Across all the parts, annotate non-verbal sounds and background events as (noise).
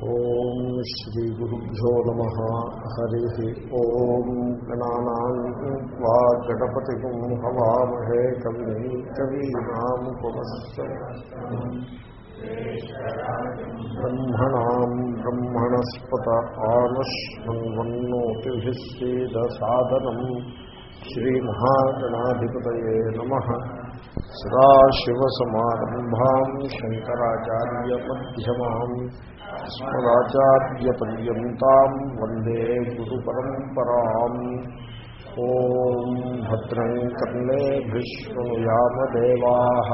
ఓం శ్రీ గురుభ్యో నమ. హరి ఓం గణానా గణపతి హవామహే కవి కవీనాముపమస్త బ్రహ్మణా బ్రహ్మణస్పత ఆనశ్వన్వన్నోతిభిస్సేదసాదనం శ్రీమహాగణాధిపతయే నమ. सदाशिवसमारम्भाम् शङ्कराचार्यमध्यमाम् अस्मदाचार्यपर्यन्ताम् वंदे गुरुपरम्पराम् ॐ भद्रम् कर्णेभिष्वनुयामदेवाः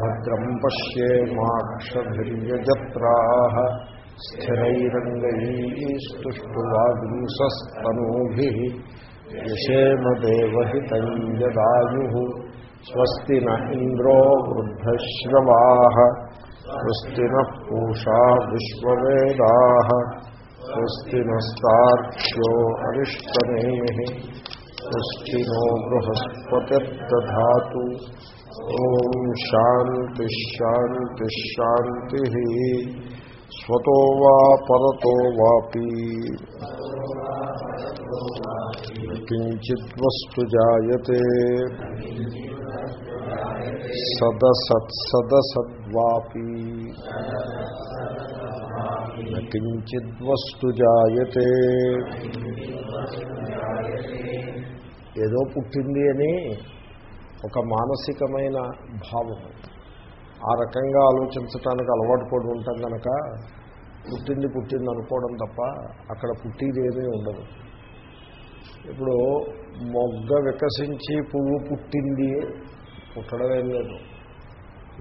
भद्रम् पश्येमाक्षभिर्यजत्राः स्थिरैरङ्गैस्तुष्टुवागुंसस्तनूभिः यशेम देवितयु యదాయు స్వస్తి న ఇంద్రో వృద్ధశ్రవా స్వస్తి న పూషా విశ్వవేదా స్వస్తి నస్తాక్ష్యో అరిష్టనే స్వస్తి నో బృహస్పతిర్దా ఓం శాంతి శాంతి శాంతి స్వతో వా పరతో వాపి కించిద్వస్తు జాయతే సదసత్సదసద్వాపి కించిద్వస్తు జాయతే ఏదో పుట్టింది అని ఒక మానసికమైన భావం. ఆ రకంగా ఆలోచించటానికి అలవాటు పడి ఉంటాం కనుక పుట్టింది పుట్టింది అనుకోవడం తప్ప అక్కడ పుట్టిది ఏమీ ఉండదు. ఇప్పుడు మొగ్గ వికసించి పువ్వు పుట్టింది పుట్టడం ఏం లేదు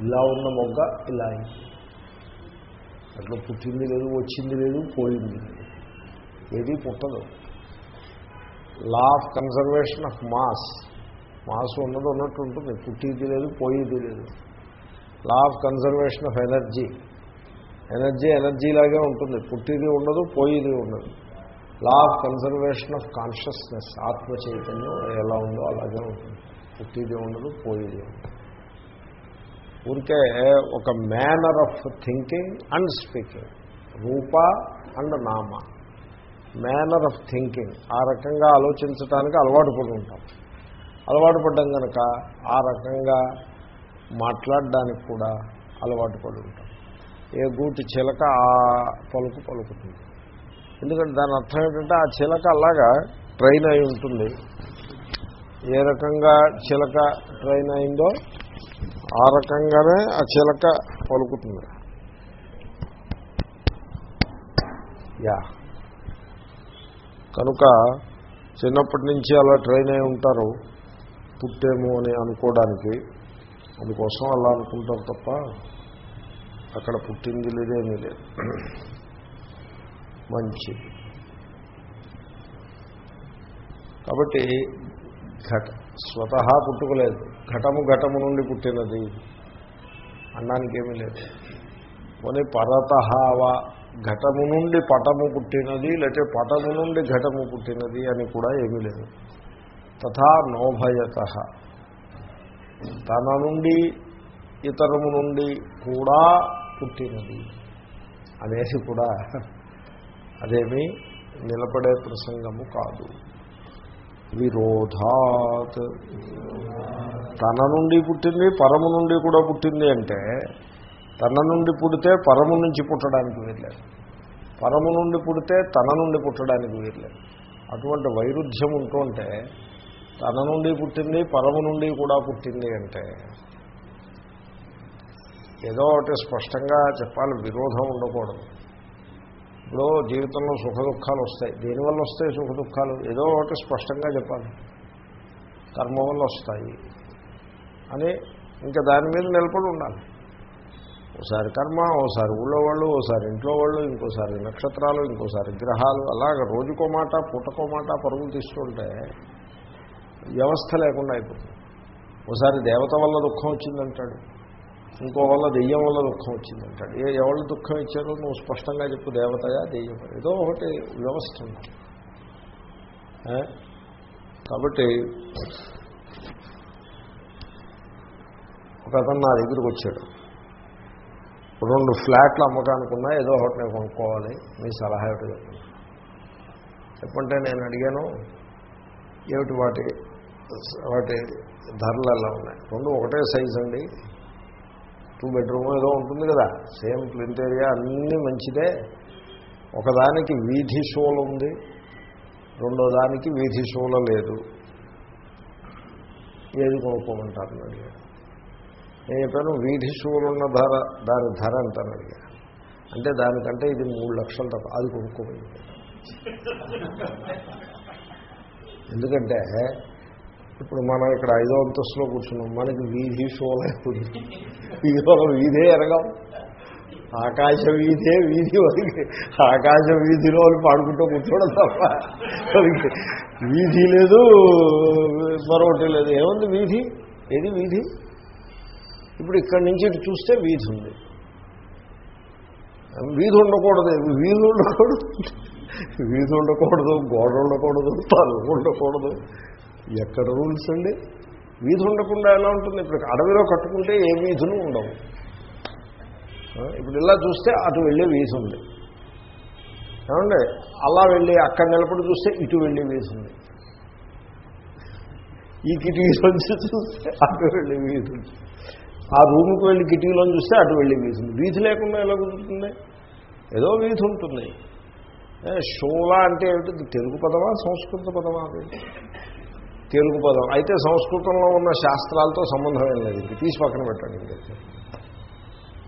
ఇలా ఉన్న మొగ్గ ఇలా అయింది. అట్లా పుట్టింది లేదు వచ్చింది లేదు పోయింది లేదు. ఏది పుట్టదు. Law of conservation of mass mass ఉన్నది ఉన్నట్టు ఉంటుంది. పుట్టిది లేదు పోయేది లేదు. Law of conservation of energy energy energy లాగే ఉంటుంది. పుట్టిది ఉండదు పోయేది ఉండదు. Law of conservation of consciousness ఆత్మ చైతన్యం ఎలా ఉందో అలాగే ఉంటుంది. పుట్టిది ఉండదు పోయేది ఉండదు. ఊరికే ఒక manner of thinking and speaking Roopa and నామ. మేనర్ ఆఫ్ థింకింగ్ ఆ రకంగా ఆలోచించడానికి అలవాటు పడి ఉంటాం. అలవాటు పడ్డం కనుక ఆ రకంగా మాట్లాడడానికి కూడా అలవాటు పడి ఉంటాం. ఏ గూటి చిలక ఆ పలుకు పలుకుతుంది. ఎందుకంటే దాని అర్థం ఏంటంటే ఆ చిలక అలాగా ట్రైన్ అయి ఉంటుంది. ఏ రకంగా చిలక ట్రైన్ అయిందో ఆ రకంగానే ఆ చిలక పలుకుతుంది. యా. కనుక చిన్నప్పటి నుంచి అలా ట్రైన్ అయి ఉంటారు పుట్టేమో అని అనుకోవడానికి అందుకోసం అలా అనుకుంటారు తప్ప అక్కడ పుట్టింది లేదేమీ లేదు. మంచిది. కాబట్టి ఘట స్వతహా పుట్టుకోలేదు. ఘటము ఘటము నుండి పుట్టినది. అనడానికి ఏమీ లేదు. పోనీ పరతహావా ఘటము నుండి పటము పుట్టినది లేకపోతే పటము నుండి ఘటము పుట్టినది అని కూడా ఏమీ లేదు. తథా నోభయత. తన నుండి ఇతరము నుండి కూడా పుట్టినది. అనేసి కూడా అదేమీ నిలబడే ప్రసంగము కాదు. విరోధాత్. తన నుండి పుట్టింది పరము నుండి కూడా పుట్టింది అంటే తన నుండి పుడితే పరము నుంచి పుట్టడానికి వీర్లేదు పరము నుండి పుడితే తన నుండి పుట్టడానికి వీర్లేదు అటువంటి వైరుధ్యం ఉంటుంటే తన నుండి పుట్టింది పరము నుండి కూడా పుట్టింది అంటే ఏదో ఒకటి స్పష్టంగా చెప్పాలి విరోధం ఉండకూడదు. ఇప్పుడు జీవితంలో సుఖ దుఃఖాలు వస్తాయి దేనివల్ల వస్తాయి సుఖ దుఃఖాలు ఏదో ఒకటి స్పష్టంగా చెప్పాలి. కర్మ వల్ల వస్తాయి. అని ఇంకా దాని మీద నిలబడి ఉండాలి. ఓసారి కర్మ ఓసారి ఊళ్ళో వాళ్ళు ఓసారి ఇంట్లో వాళ్ళు ఇంకోసారి నక్షత్రాలు ఇంకోసారి గ్రహాలు అలాగ రోజుకో మాట పుట్టకో మాట పరుగులు తీస్తుంటే వ్యవస్థ లేకుండా అయిపోతుంది. ఓసారి దేవత వల్ల దుఃఖం వచ్చిందంటాడు. ఇంకో వల్ల దెయ్యం వల్ల దుఃఖం వచ్చిందంటాడు. ఏ ఎవరు దుఃఖం ఇచ్చారో నువ్వు స్పష్టంగా చెప్పు దేవతయా దెయ్యం ఏదో ఒకటి వ్యవస్థ ఉంది. కాబట్టి ఒక అతను నా దగ్గరికి వచ్చాడు. రెండు ఫ్లాట్లు అమ్మకానికి ఉన్నా ఏదో ఒకటి నేను కొనుక్కోవాలి మీ సలహా ఏమిటి చెప్పండి. చెప్పంటే నేను అడిగాను ఏమిటి వాటి వాటి ధరలు ఎలా ఉన్నాయి? రెండు ఒకటే సైజ్ అండి. టూ బెడ్రూమ్ ఏదో ఉంటుంది కదా. సేమ్ ప్లింట్ ఏరియా అన్నీ మంచిదే. ఒకదానికి వీధి షోలు ఉంది. రెండో దానికి వీధి షోల లేదు. ఏది కొనుక్కోమంటారు అని అడిగాడు. నేను చెప్పాను వీధి షోలు ఉన్న ధర దాని ధర ఎంత అని అడిగాను అంటే దానికంటే ఇది మూడు లక్షలు తప్ప అది కొనుక్కోమని ఎందుకంటే ఇప్పుడు మనం ఇక్కడ ఐదో అంతస్తులో కూర్చున్నాం. మనకి వీధి షోలేదు ఉంది. వీధిలో వీధే ఎరగం. ఆకాశ వీధే వీధి వదిలి ఆకాశ వీధిలో వాళ్ళు పాడుకుంటూ కూర్చోవడం తప్ప వీధి లేదు మరొకటి లేదు. ఏముంది వీధి? ఏది వీధి? ఇప్పుడు ఇక్కడి నుంచి ఇటు చూస్తే వీధి ఉంది. వీధి ఉండకూడదు. వీధి ఉండకూడదు. వీధి ఉండకూడదు గోడ ఉండకూడదు తలుపు ఉండకూడదు. ఎక్కడ రూల్స్ అండి? వీధి ఉండకుండా ఎలా ఉంటుంది? ఇప్పుడు అడవిలో కట్టుకుంటే ఏ వీధులు ఉండవు. ఇప్పుడు ఇలా చూస్తే అటు వెళ్ళే వీధి ఉంది. ఏమండి? అలా వెళ్ళి అక్కడ నిలబడి చూస్తే ఇటు వెళ్ళే వీధి ఉంది. ఈ కిటికీలోంచి చూస్తే అటు వెళ్ళే వీధి ఉంది. ఆ రూమ్కి వెళ్ళి కిటికీలో చూస్తే అటు వెళ్ళి వీధి ఉంది. వీధి లేకుండా ఎలా కుదురుతుంది? ఏదో వీధి ఉంటుంది. షోలా అంటే ఏమిటి? తెలుగు పదమా సంస్కృత పదమా అది? తెలుగు పదం అయితే సంస్కృతంలో ఉన్న శాస్త్రాలతో సంబంధం ఏం లేదు. ఇంక తీసి పక్కన పెట్టండి. ఇంకైతే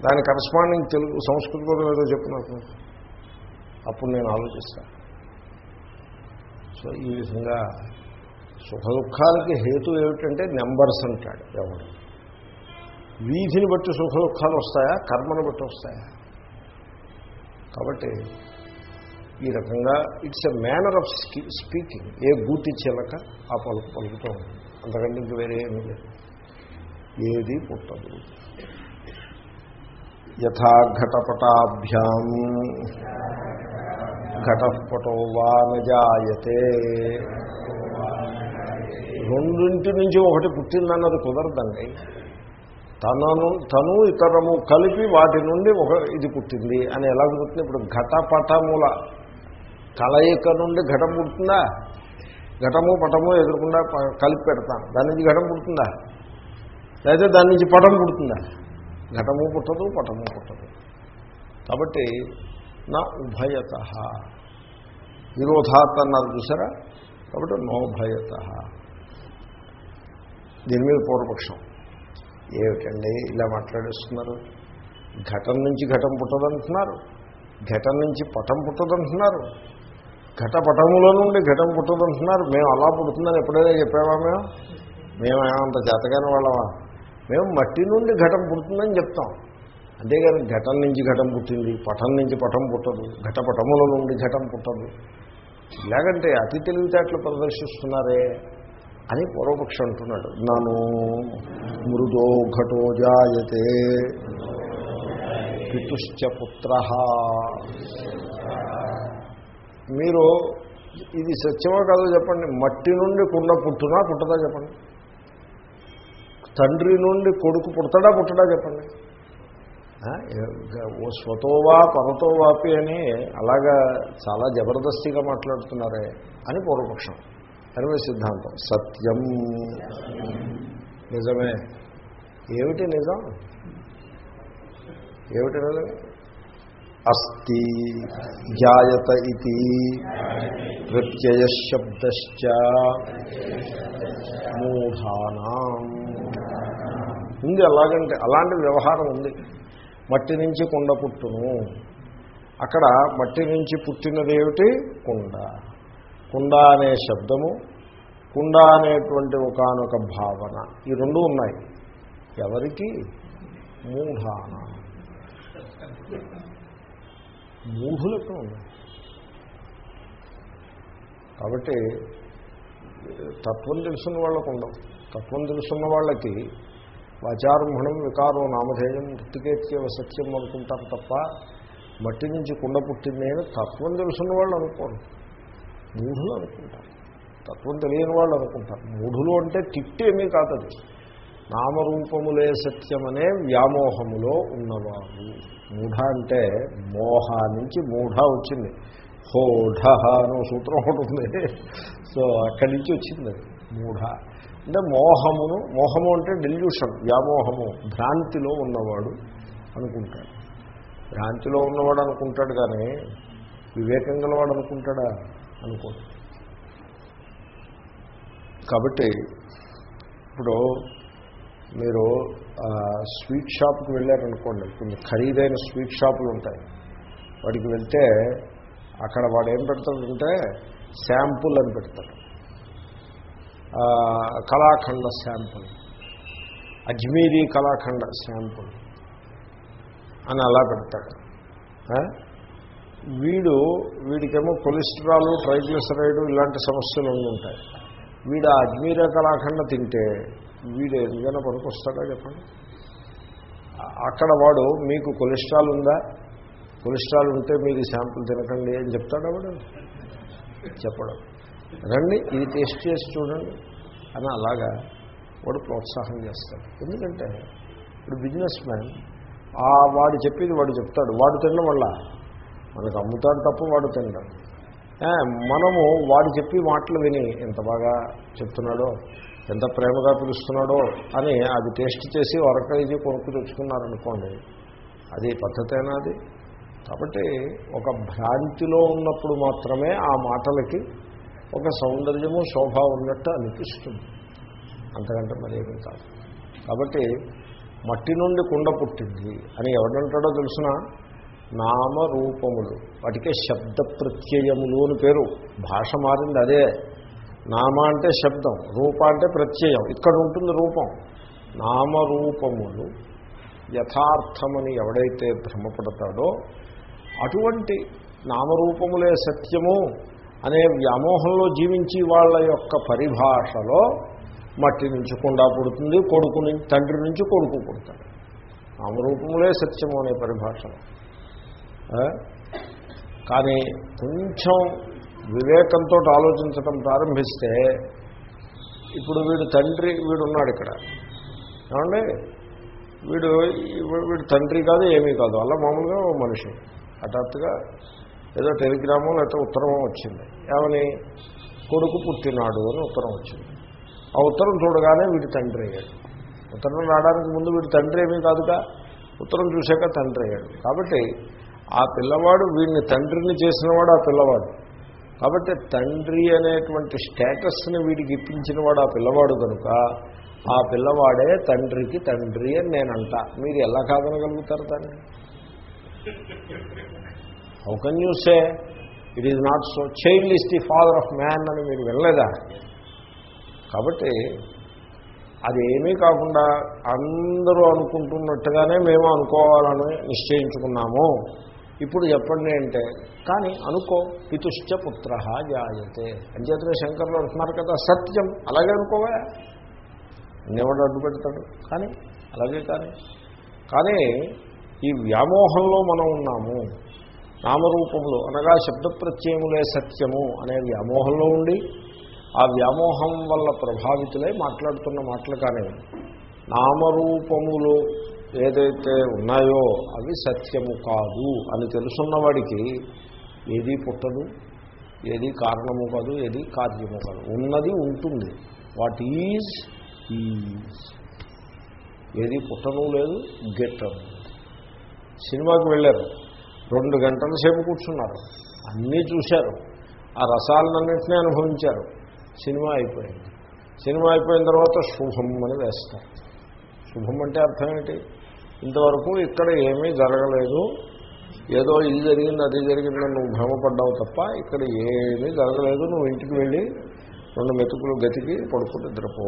దాని కరస్పాండింగ్ తెలుగు సంస్కృత పదం ఏదో చెప్పు నాకు అప్పుడు నేను ఆలోచిస్తాను సో ఈ విధంగా సుఖ దుఃఖాలకి హేతు ఏమిటంటే నెంబర్స్ అంటాడు ఎవడు. వీధిని బట్టి సుఖ దుఃఖాలు వస్తాయా? కర్మను బట్టి వస్తాయా? కాబట్టి ఈ రకంగా it's a manner of speaking. ఏ గూటి చిలక ఆ పలుకు పలుకుతూ ఉంటుంది. అంతకంటే ఇంక వేరే ఏమీ లేదు. ఏది పుట్టదు. యథా ఘటపటాభ్యాం. ఘటపటో వా నజాయతే రెండింటి నుంచి ఒకటి పుట్టిందన్నది కుదరదండి. తనను తను ఇతరము కలిపి వాటి నుండి ఒక ఇది పుట్టింది అని ఎలా కుదురుతుంది ఇప్పుడు ఘటపటముల కలయిక నుండి ఘటం పుడుతుందా? ఘటము పటము ఎదురకుండా ప- కలిపి పెడతాను దాని నుంచి ఘటం పుడుతుందా? లేదా దాని నుంచి పటం పుడుతుందా? ఘటము పుట్టదు పటము పుట్టదు. కాబట్టి నా ఉభయత. విరోధాత్ అన్నారు చూసారా? కాబట్టి నోభయత దీని మీద పూర్వపక్షం. ఏమిటండి ఇలా మాట్లాడేస్తున్నారు? ఘటం నుంచి ఘటం పుట్టదంటున్నారు. ఘటం నుంచి పటం పుట్టదంటున్నారు. ఘటపటముల నుండి ఘటం పుట్టదంటున్నారు. మేము అలా పుడుతుందని ఎప్పుడైనా చెప్పామా మేము? మేము అంత చేతగాని వాళ్ళమా? మేము మట్టి నుండి ఘటం పుడుతుందని చెప్తాం. అంతేగాని ఘటం నుంచి ఘటం పుట్టింది పటం నుంచి పటం పుట్టదు ఘటపటముల నుండి ఘటం పుట్టదు. ఇలాగంటే అతి తెలివితేటలు ప్రదర్శిస్తున్నారే అని పూర్వపక్షం అంటున్నాడు. నను మృదో ఘటో జాయతే పితుశ్చ పుత్ర. మీరు ఇది సత్యమో కాదో చెప్పండి. మట్టి నుండి కుండ పుట్టునా పుట్టదా చెప్పండి. తండ్రి నుండి కొడుకు పుడతాడా పుట్టడా చెప్పండి. ఓ స్వతోవా పరతోవాపి అని అలాగా చాలా జబర్దస్తిగా మాట్లాడుతున్నారే అని పూర్వపక్షం. అనివే సిద్ధాంతం. సత్యం. నిజమే. ఏమిటి నిజం? ఏమిటి నిజం? అస్తి జాయత ఇది ప్రత్యయశబ్దశ్చ మూఢానాం ఉంది అలాగంటే అలాంటి వ్యవహారం ఉంది. మట్టి నుంచి కుండ పుట్టును. అక్కడ మట్టి నుంచి పుట్టినదేమిటి కుండ. కుండ అనే శబ్దము కుండ అనేటువంటి ఒకనొక భావన. ఈ రెండు ఉన్నాయి. ఎవరికి? మూఢాన. మూఢులతో ఉన్నాయి కాబట్టి తత్వం తెలుసున్న వాళ్ళకు ఉండవు తత్వం తెలుసున్న వాళ్ళకి వాచారంభణం వికారో నామధేయం మృతికేత్యవ సత్యం అనుకుంటారు తప్ప మట్టి నుంచి కుండ పుట్టింది అని తత్వం తెలుసున్న వాళ్ళు అనుకోరు. మూఢులు అనుకుంటారు. తత్వం తెలియని వాళ్ళు అనుకుంటారు. మూఢులు అంటే తిట్టేమీ కాదు అది నామరూపములే సత్యమనే వ్యామోహములో ఉన్నవాడు. మూఢ అంటే మోహ నుంచి మూఢ వచ్చింది. హోఢ అనే సూత్రం ఒకటి ఉంది. సో అక్కడి నుంచి వచ్చింది మూఢ. అంటే మోహమును మోహము అంటే డెల్యూషన్ వ్యామోహము భ్రాంతిలో ఉన్నవాడు అనుకుంటాడు. భ్రాంతిలో ఉన్నవాడు అనుకుంటాడు కానీ వివేకం గలవాడు అనుకుంటాడా? అనుకో కాబట్టి ఇప్పుడు మీరు స్వీట్ షాప్కి వెళ్ళారనుకోండి కొన్ని ఖరీదైన స్వీట్ షాపులు ఉంటాయి. వాడికి వెళ్తే అక్కడ వాడు ఏం పెడతాడంటే శాంపుల్ అని పెడతాడు. కళాఖండ శాంపుల్. అజ్మీరీ కళాఖండ శాంపుల్ అని అలా పెడతాడు. వీడు వీడికేమో కొలెస్ట్రాల్ ట్రైగ్లిసరైడ్ ఇలాంటి సమస్యలు ఉంటాయి వీడు ఆ అజ్మీరా కళాఖండ తింటే వీడు ఎందుకైనా పనికొస్తాడా చెప్పండి? అక్కడ వాడు మీకు కొలెస్ట్రాల్ ఉందా? కొలెస్ట్రాల్ ఉంటే మీరు శాంపుల్ తినకండి అని చెప్తాడా వాడు? చెప్పడం. రండి ఇది టేస్ట్ చేసి చూడండి అని అలాగా వాడు ప్రోత్సాహం చేస్తాడు. ఎందుకంటే ఇప్పుడు బిజినెస్ మ్యాన్ ఆ వాడు చెప్పేది వాడు చెప్తాడు. వాడు తినడం వల్ల మనకు అమ్ముతాడు తప్ప వాడు తినడం. మనము వాడు చెప్పి మాటలు విని ఎంత బాగా చెప్తున్నాడో ఎంత ప్రేమగా పిలుస్తున్నాడో అని అది టేస్ట్ చేసి వరకైజీ కొనుక్కు తెచ్చుకున్నారనుకోండి అది పద్ధతేనా అది? కాబట్టి ఒక భ్రాంతిలో ఉన్నప్పుడు మాత్రమే ఆ మాటలకి ఒక సౌందర్యము శోభ ఉన్నట్టు అనిపిస్తుంది. అంతకంటే మరేమీ కాదు. కాబట్టి మట్టి నుండి కుండ పుట్టింది అని ఎవడంటాడో తెలిసిన? నామరూపములు వాటికే శబ్ద ప్రత్యయములు అని పేరు. భాష మారింది అదే. నామ అంటే శబ్దం రూప అంటే ప్రత్యయం. ఇక్కడ ఉంటుంది రూపం. నామరూపములు యథార్థమని ఎవడైతే భ్రమపడతాడో అటువంటి నామరూపములే సత్యము అనే వ్యామోహంలో జీవించి వాళ్ళ యొక్క పరిభాషలో మట్టి నుంచి కుండా పుడుతుంది కొడుకు నుంచి తండ్రి నుంచి కొడుకు పుడతాడు. నామరూపములే సత్యము అనే పరిభాషలో. కానీ కొంచెం వివేకంతో ఆలోచించడం ప్రారంభిస్తే ఇప్పుడు వీడు తండ్రి వీడు ఉన్నాడు ఇక్కడ. ఏమండి? వీడు వీడు తండ్రి కాదు ఏమీ కాదు. అలా మామూలుగా ఓ మనిషి. హఠాత్తుగా ఏదో టెలిగ్రామో లేకపోతే ఉత్తరమో వచ్చింది. ఏమని? కొడుకు పుట్టినాడు అని ఉత్తరం వచ్చింది. ఆ ఉత్తరం చూడగానే వీడి తండ్రి అయ్యాడు. ఉత్తరం రావడానికి ముందు వీడి తండ్రి ఏమీ కాదుగా? ఉత్తరం చూశాక తండ్రి అయ్యాడు. కాబట్టి ఆ పిల్లవాడు వీడిని తండ్రిని చేసినవాడు ఆ పిల్లవాడు. కాబట్టి తండ్రి అనేటువంటి స్టేటస్ని వీడికి ఇప్పించినవాడు ఆ పిల్లవాడు కనుక ఆ పిల్లవాడే తండ్రికి తండ్రి అని నేనంట. మీరు ఎలా కాదనగలుగుతారు దాన్ని? How can you say it is not so child is the father of man అని మీరు వినలేదా? కాబట్టి అది ఏమీ కాకుండా అందరూ అనుకుంటున్నట్టుగానే మేము అనుకోవాలని నిశ్చయించుకున్నాము. ఇప్పుడు చెప్పండి అంటే కానీ అనుకో పితుశ్చ పుత్ర జాయతే. అంచేతనే శంకర్లు అంటున్నారు కదా సత్యం. అలాగే అనుకోవా? నివడు అడ్డు పెడతాడు. కానీ అలాగే కానీ. కానీ ఈ వ్యామోహంలో మనం ఉన్నాము. నామరూపములు అనగా శబ్ద ప్రత్యయములే సత్యము అనే వ్యామోహంలో ఉండి ఆ వ్యామోహం వల్ల ప్రభావితులై మాట్లాడుతున్న మాటలు కానీ నామరూపములు ఏదైతే ఉన్నాయో అవి సత్యము కాదు అని తెలుసున్నవాడికి ఏది పుట్టదు ఏది కారణము కాదు ఏది కార్యము కాదు. ఉన్నది ఉంటుంది. వాట్ ఈజ్ ఈజ్ ఏది పుట్టను లేదు గెట్టను సినిమాకి వెళ్ళారు. రెండు గంటల సేపు కూర్చున్నారు. అన్నీ చూశారు. ఆ రసాలన్నింటినీ అనుభవించారు. సినిమా అయిపోయింది. సినిమా అయిపోయిన తర్వాత శుభం అని వేస్తారు. శుభం అంటే అర్థం ఏంటి? ఇంతవరకు ఇక్కడ ఏమీ జరగలేదు. ఏదో ఇది జరిగింది అది జరిగిందని నువ్వు భ్రమపడ్డావు తప్ప ఇక్కడ ఏమీ జరగలేదు. నువ్వు ఇంటికి వెళ్ళి రెండు మెతుకులు గతికి పడుకుని నిద్రపో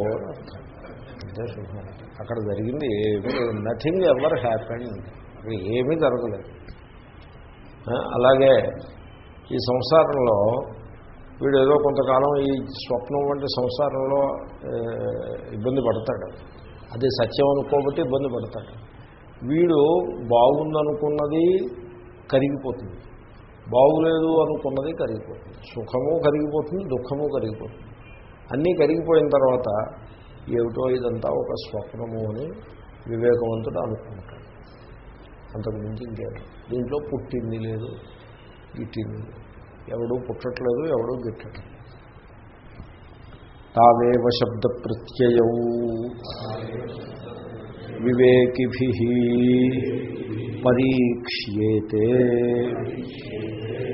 అక్కడ జరిగింది ఏమీ నథింగ్ ఎవర్ హ్యాపీ అక్కడ ఏమీ జరగలేదు. అలాగే ఈ సంసారంలో వీడు ఏదో కొంతకాలం ఈ స్వప్నం వంటి సంసారంలో ఇబ్బంది పడతాడు. అది సత్యం అనుకోబట్టి ఇబ్బంది పడతాడు. వీడు బాగుందనుకున్నది కరిగిపోతుంది. బాగులేదు అనుకున్నది కరిగిపోతుంది. సుఖము కరిగిపోతుంది దుఃఖము కరిగిపోతుంది. అన్నీ కరిగిపోయిన తర్వాత ఏమిటో ఇదంతా ఒక స్వప్నము అని వివేకవంతుడు అనుకుంటాడు. అంతకు మించి ఇంకేమి దీంట్లో పుట్టింది లేదు గిట్టింది లేదు. ఎవడూ పుట్టట్లేదు ఎవడూ గిట్టట్లేదు. తావేవ శబ్ద ప్రత్యయం. వివేకిభి పరీక్ష్యేతే.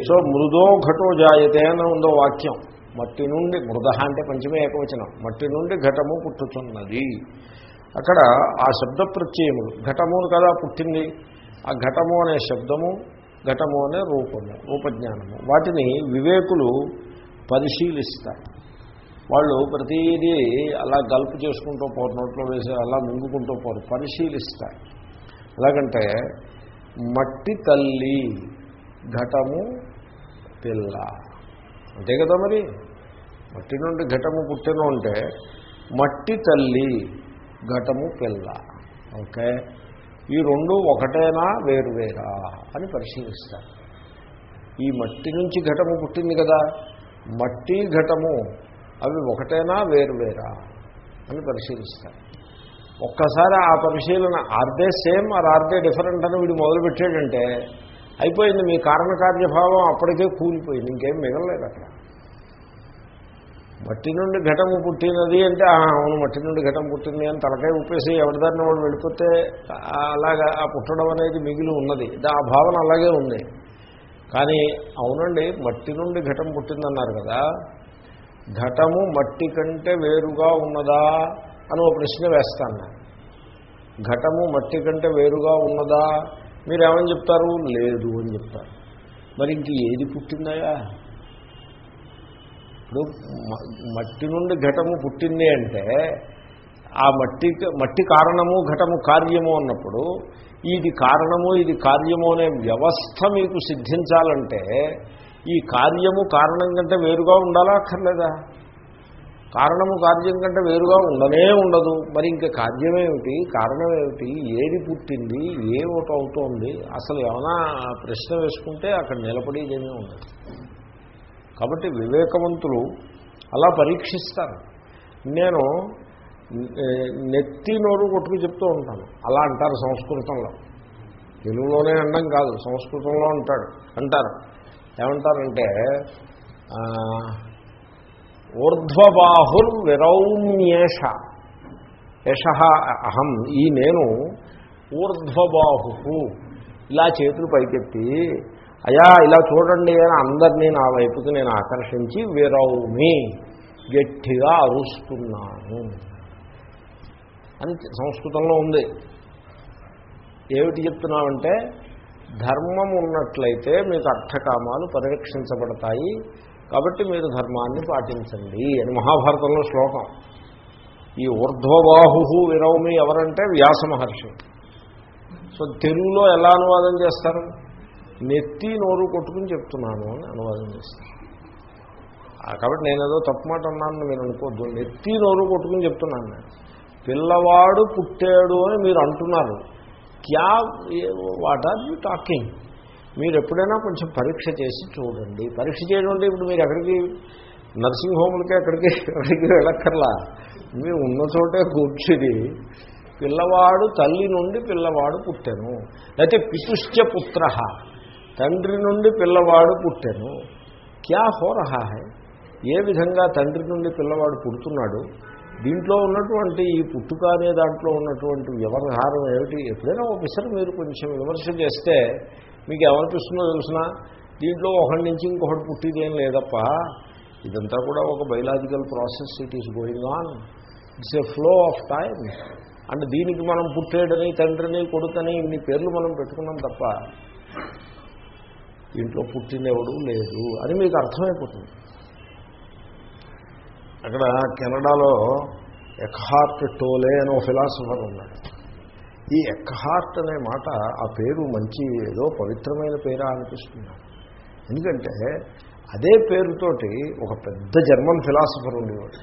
సో మృదో ఘటో జాయతే అని ఉందో వాక్యం. మట్టి నుండి మృద అంటే పంచమే ఏకవచనం. మట్టి నుండి ఘటము పుట్టుతున్నది. అక్కడ ఆ శబ్ద ప్రత్యయములు. ఘటము కదా పుట్టింది. ఆ ఘటము అనే శబ్దము ఘటము అనే రూపము రూపజ్ఞానము. వాటిని వివేకులు పరిశీలిస్తారు. వాళ్ళు ప్రతిదీ అలా గల్పు చేసుకుంటూ పోరు నోట్లో వేసి అలా మింగుకుంటూ పోరు పరిశీలిస్తారు. ఎలాగంటే మట్టి తల్లి ఘటము పిల్ల. అంతే కదా మరి? మట్టి నుండి ఘటము పుట్టిన ఉంటే మట్టి తల్లి ఘటము పిల్ల. ఓకే? ఈ రెండు ఒకటేనా వేరువేరా అని పరిశీలిస్తారు. ఈ మట్టి నుంచి ఘటము పుట్టింది కదా. మట్టి ఘటము అవి ఒకటేనా వేరువేరా అని పరిశీలిస్తారు. ఒక్కసారి ఆ పరిశీలన are they same or are they different అని వీడు మొదలుపెట్టాడంటే అయిపోయింది మీ కారణకార్యభావం అప్పటికే కూలిపోయింది ఇంకేం మిగలలేదు అక్కడ. మట్టి నుండి ఘటము పుట్టినది అంటే అవును మట్టి నుండి ఘటం పుట్టింది అని తలకాయ ఉప్పేసి ఎవరిదారిని వాడు వెళ్ళిపోతే అలాగా ఆ పుట్టడం అనేది మిగిలి ఉన్నది. ఆ భావన అలాగే ఉంది. కానీ అవునండి మట్టి నుండి ఘటం పుట్టిందన్నారు కదా ఘటము మట్టి కంటే వేరుగా ఉన్నదా అని ఒక ప్రశ్న వేస్తాను. నేను ఘటము మట్టి కంటే వేరుగా ఉన్నదా? మీరు ఏమని చెప్తారు? లేదు అని చెప్తారు. మరి ఇంక ఏది పుట్టిందయా ఇప్పుడు మట్టి నుండి ఘటము పుట్టింది అంటే ఆ మట్టి మట్టి కారణము ఘటము కార్యము అన్నప్పుడు ఇది కారణము ఇది కార్యము అనే వ్యవస్థ మీకు సిద్ధించాలంటే ఈ కార్యము కారణం కంటే వేరుగా ఉండాలా అక్కర్లేదా? కారణము కార్యం కంటే వేరుగా ఉండనే ఉండదు. మరి ఇంకా కార్యమేమిటి కారణమేమిటి ఏది పుట్టింది? ఏ ఒకటి అవుతోంది? అసలు ఏమైనా ప్రశ్న వేసుకుంటే అక్కడ నిలబడేదేమీ ఉండదు. కాబట్టి వివేకవంతులు అలా పరీక్షిస్తారు. నేను నెత్తి నోరు కొట్టుకు చెప్తూ ఉంటాను. అలా అంటారు సంస్కృతంలో. తెలుగులోనే అనడం కాదు సంస్కృతంలో అంటాడు అంటారు. ఏమంటారంటే ఊర్ధ్వబాహుర్ విరౌమ్యేష యశ అహం ఈ నేను ఊర్ధ్వబాహు ఇలా చేతులు పైకెత్తి అయా ఇలా చూడండి అని అందరినీ నా వైపుకి నేను ఆకర్షించి విరౌమి గట్టిగా అరుస్తున్నాను. అని సంస్కృతంలో ఉంది. ఏమిటి చెప్తున్నామంటే ధర్మం ఉన్నట్లయితే మీకు అర్థకామాలు పరిరక్షించబడతాయి. కాబట్టి మీరు ధర్మాన్ని పాటించండి అని మహాభారతంలో శ్లోకం. ఈ ఊర్ధ్వబాహు విరౌమి ఎవరంటే వ్యాస మహర్షి. సో తెలుగులో ఎలా అనువాదం చేస్తారు? నెత్తి నోరు కొట్టుకుని చెప్తున్నాను అని అనువాదం చేస్తారు. కాబట్టి నేను ఏదో తప్పు మాట అన్నాను మీరు అనుకోవద్దు. నెత్తి నోరు కొట్టుకుని చెప్తున్నాను నేను. పిల్లవాడు పుట్టాడు అని మీరు అంటున్నారు. క్యా వాట్ ఆర్ యూ టాకింగ్? మీరు ఎప్పుడైనా కొంచెం పరీక్ష చేసి చూడండి. పరీక్ష చేయడం అంటే ఇప్పుడు మీరు ఎక్కడికి నర్సింగ్ హోమ్లకి ఎక్కడికి ఎక్కడికి వెళ్ళక్కర్లా. మీరు ఉన్న చోటే కూర్చుని పిల్లవాడు తల్లి నుండి పిల్లవాడు పుట్టాను. లేకపోతే పితుష్య పుత్ర తండ్రి నుండి పిల్లవాడు పుట్టాను. క్యా హో రహా హై? ఏ విధంగా తండ్రి నుండి పిల్లవాడు పుడుతున్నాడు? దీంట్లో ఉన్నటువంటి ఈ పుట్టుక అనే దాంట్లో ఉన్నటువంటి వ్యవహారం ఏమిటి? ఎప్పుడైనా ఒకసారి మీరు కొంచెం విమర్శ చేస్తే మీకు ఏమనిపిస్తుందో తెలిసిన? దీంట్లో ఒకటి నుంచి ఇంకొకటి పుట్టిది ఏం లేదప్ప. ఇదంతా కూడా ఒక biological process it is going on it's a flow of time and దీనికి మనం పుట్టేడని తండ్రిని కొడుకని ఇన్ని పేర్లు మనం పెట్టుకున్నాం తప్ప దీంట్లో పుట్టినెవడు లేదు అని మీకు అర్థమైపోతుంది. అక్కడ కెనడాలో ఎక్హార్ట్ టోలే అని ఒక ఫిలాసఫర్ ఉన్నాడు. ఈ ఎక్హార్ట్ అనే మాట ఆ పేరు మంచి ఏదో పవిత్రమైన పేరా అనిపిస్తుంది. ఎందుకంటే అదే పేరుతోటి ఒక పెద్ద జర్మన్ ఫిలాసఫర్ ఉండేవాడు.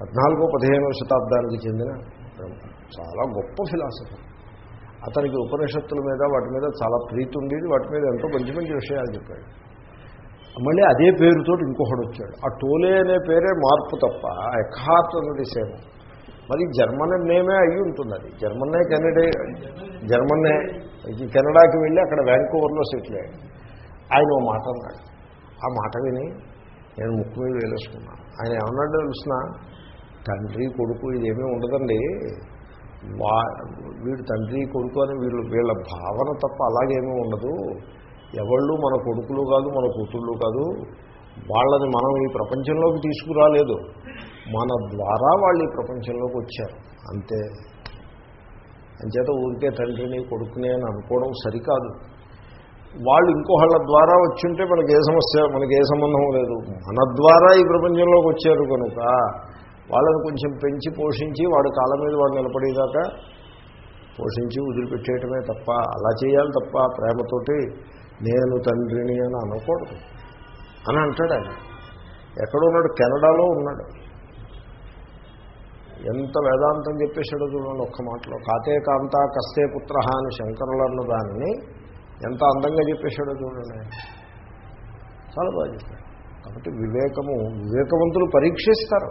పద్నాలుగో పదిహేనవ శతాబ్దానికి చెందిన చాలా గొప్ప ఫిలాసఫర్. అతనికి ఉపనిషత్తుల మీద వాటి మీద చాలా ప్రీతి ఉండేది వాటి మీద ఎంతో మంచి మంచి విషయాలు చెప్పాడు. మళ్ళీ అదే పేరుతో ఇంకొకడు వచ్చాడు. ఆ టోలే అనే పేరే మార్పు తప్ప ఎక్హార్ట్ అన్నది సేమ్. మరి జర్మన్ నేమే అయ్యి ఉంటుంది అది. జర్మన్నే కెనడే జర్మన్నే కెనడాకి వెళ్ళి అక్కడ వ్యాంకోవర్లో సెటిల్ అయ్యాడు. ఆయన ఓ మాట అన్నాడు. ఆ మాట విని నేను ముక్కు మీద వేలేసుకున్నాను ఆయన ఏమన్నాడు తెలుసిన? తండ్రి కొడుకు ఇదేమీ ఉండదండి. వా వీడు తండ్రి కొడుకు అని వీళ్ళు వీళ్ళ భావన తప్ప అలాగేమీ ఉండదు. ఎవళ్ళు మన కొడుకులు కాదు మన కూతుళ్ళు కాదు వాళ్ళని మనం ఈ ప్రపంచంలోకి తీసుకురాలేదు. మన ద్వారా వాళ్ళు ఈ ప్రపంచంలోకి వచ్చారు. అంతే. అంచేత ఊరికే తండ్రిని కొడుకుని అని అనుకోవడం సరికాదు. వాళ్ళు ఇంకోహళ్ళ ద్వారా వచ్చింటే మనకి ఏ సమస్య మనకి ఏ సంబంధం లేదు. మన ద్వారా ఈ ప్రపంచంలోకి వచ్చారు కనుక వాళ్ళని కొంచెం పెంచి పోషించి వాడి కాళ్ళ మీద వాడు నిలబడేదాకా పోషించి వదిలిపెట్టేయటమే తప్ప అలా చేయాలి తప్ప ప్రేమతోటి నేను తండ్రిని అని అనకూడదు. అని అంటాడు ఆయన. ఎక్కడ ఉన్నాడు కెనడాలో ఉన్నాడు. ఎంత వేదాంతం చెప్పేశాడో చూడండి ఒక్క మాటలో. కాతే కాంత కస్తే పుత్ర అని శంకరులు అన్న దానిని ఎంత అందంగా చెప్పేశాడో చూడండి. చాలా బాగా చెప్పాడు. కాబట్టి వివేకము వివేకవంతులు పరీక్షిస్తారు.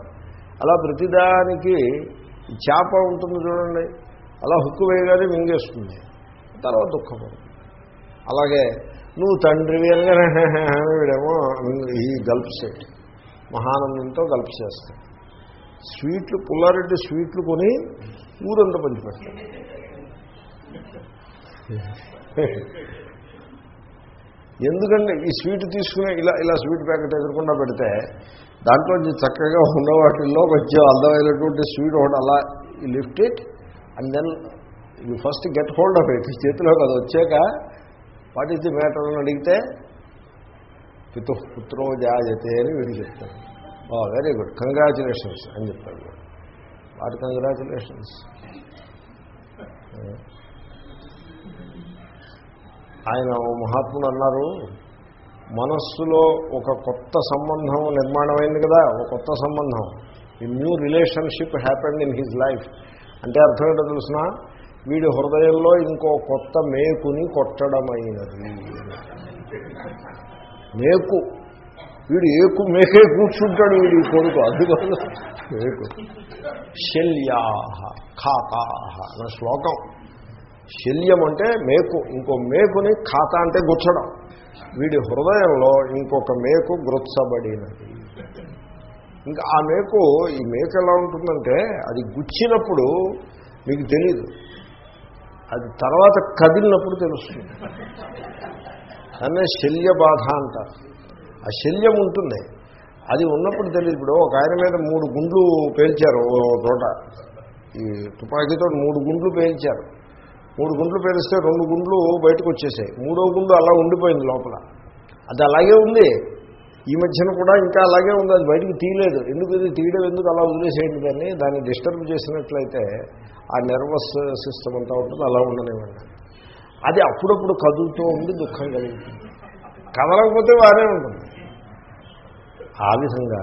అలా ప్రతిదానికి చేప ఉంటుంది చూడండి. అలా హుక్కు వేయగానే మింగేస్తుంది. తర్వాత దుఃఖపడుతుంది అలాగే నువ్వు తండ్రివి అనగానే వీడేమో ఈ గల్ప్ సెట్ మహానందంతో గల్ప్ చేస్తాడు. స్వీట్లు పుల్లారెడ్డి స్వీట్లు కొని ఊరంతా పంచిపెడతాడు. ఎందుకంటే ఈ స్వీట్ తీసుకుని ఇలా ఇలా స్వీట్ ప్యాకెట్ ఎదురకుండా పెడితే దాంట్లో చక్కగా ఉన్న వాటిల్లో కొంచెం అర్థమైనటువంటి స్వీట్ ఒకటి అలా lift it and then you first get hold of it. చేతిలోకి అది వచ్చాక వాట్ ఈస్ ది మ్యాటర్ అని అడిగితే పితు పుత్రో జాయతే అని వీడు చెప్తాడు. వెరీ గుడ్ కంగ్రాచులేషన్స్ అని చెప్తాడు వాటి కంగ్రాచులేషన్స్ ఆయన ఓ మహాత్ముడు అన్నారు మనస్సులో ఒక కొత్త సంబంధం నిర్మాణమైంది కదా ఒక కొత్త సంబంధం. ఈ new relationship happened in his life అంటే అర్థం ఏంటో తెలిసిన? వీడి హృదయంలో ఇంకో కొత్త మేకుని కొట్టడమైనది. మేకు. వీడు ఏకు మేకే కూర్చుంటాడు వీడి కొడుకు. అందుకోసం మేకు. శల్యాహ ఖాతాహ అన్న శ్లోకం. శల్యం అంటే మేకు. ఇంకో మేకుని ఖాతా అంటే గుచ్చడం. వీడి హృదయంలో ఇంకొక మేకు గుచ్చబడినది. ఇంకా ఆ మేకు ఈ మేకు ఎలా ఉంటుందంటే అది గుచ్చినప్పుడు మీకు తెలీదు. అది తర్వాత కదిలినప్పుడు తెలుస్తుంది. దాన్నే శల్య బాధ అంటారు. ఆ శల్యం ఉంటుంది. అది ఉన్నప్పుడు తెలియదు. ఇప్పుడు ఒక ఆయన మీద మూడు గుండ్లు పేల్చారు ఓ చోట. ఈ తుపాకీతో మూడు గుండ్లు పేల్చారు. మూడు గుండ్లు పేలిస్తే రెండు గుండ్లు బయటకు వచ్చేసాయి. మూడో గుండు అలా ఉండిపోయింది లోపల. అది అలాగే ఉంది. ఈ మధ్యన కూడా ఇంకా అలాగే ఉంది. అది బయటికి తీయలేదు. ఎందుకు ఇది తీయడం? ఎందుకు అలా వదిలేసేయండి దాన్ని? దాన్ని డిస్టర్బ్ చేసినట్లయితే ఆ నర్వస్ సిస్టమ్ అంతా ఉంటుంది. అలా ఉండనివ్వండి. అది అప్పుడప్పుడు కదులుతూ ఉండి దుఃఖం కలుగుతుంది కదలకపోతే బాగానే ఉంటుంది ఆ విధంగా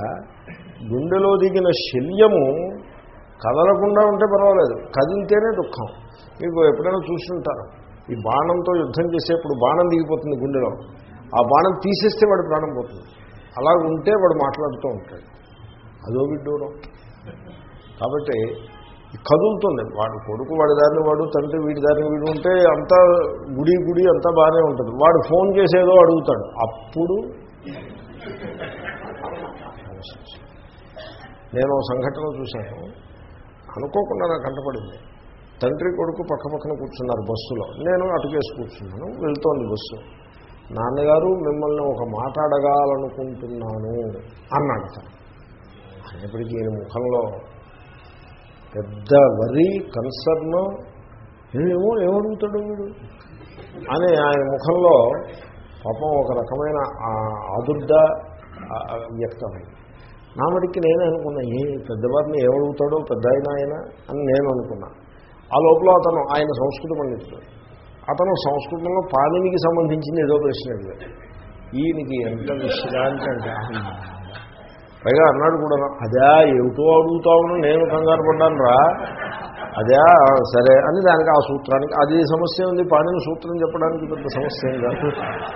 గుండెలో దిగిన శల్యము కదలకుండా ఉంటే పర్వాలేదు. కదిలితేనే దుఃఖం. మీకు ఎప్పుడైనా చూస్తుంటారు ఈ బాణంతో యుద్ధం చేసేప్పుడు బాణం దిగిపోతుంది గుండెలో. ఆ బాణం తీసేస్తే వాడి ప్రాణం పోతుంది. అలా ఉంటే వాడు మాట్లాడుతూ ఉంటాడు. అదో విడ్డూరం. కాబట్టి కదులుతుంది. వాడు కొడుకు వాడి దారిని వాడు తండ్రి వీడి దారిని వీడు ఉంటే అంతా గుడి గుడి అంతా బాగానే ఉంటుంది. వాడు ఫోన్ చేసేదో అడుగుతాడు. అప్పుడు నేను సంఘటన చూశాను. అనుకోకుండా నాకు కంటపడింది తండ్రి కొడుకు పక్క పక్కన కూర్చున్నారు బస్సులో. నేను అటుకేసి కూర్చున్నాను. వెళ్తోంది బస్సు. నాన్నగారు మిమ్మల్ని ఒక మాట అడగాలనుకుంటున్నాను అన్నాడు తను అనేప్పటికీ ఈయన ముఖంలో పెద్ద వరి కన్సర్న్ ఏమో ఏమడుగుతాడు వీడు? అని ఆయన ముఖంలో పాపం ఒక రకమైన ఆదుర్ద వ్యక్తమైంది నా మటుకి నేనే అనుకున్నా ఏ పెద్దవారిని ఏమడుగుతాడో పెద్ద అయినా ఆయన? అని నేను అనుకున్నా. ఆ లోపల అతను ఆయన సంస్కృత పండితుడు. అతను సంస్కృతంలో పాణినికి సంబంధించింది ఏదో ప్రశ్న అడిగాడు ఈయనకి ఎంత విశ్రాంతి అంటే పైగా అన్నాడు కూడా అదే ఏమిటో అడుగుతావును నేను కంగారు పడ్డాను రా అదే సరే అని దానికి ఆ సూత్రానికి అది సమస్య ఉంది పాణిని సూత్రం చెప్పడానికి పెద్ద సమస్య ఏం కాదు.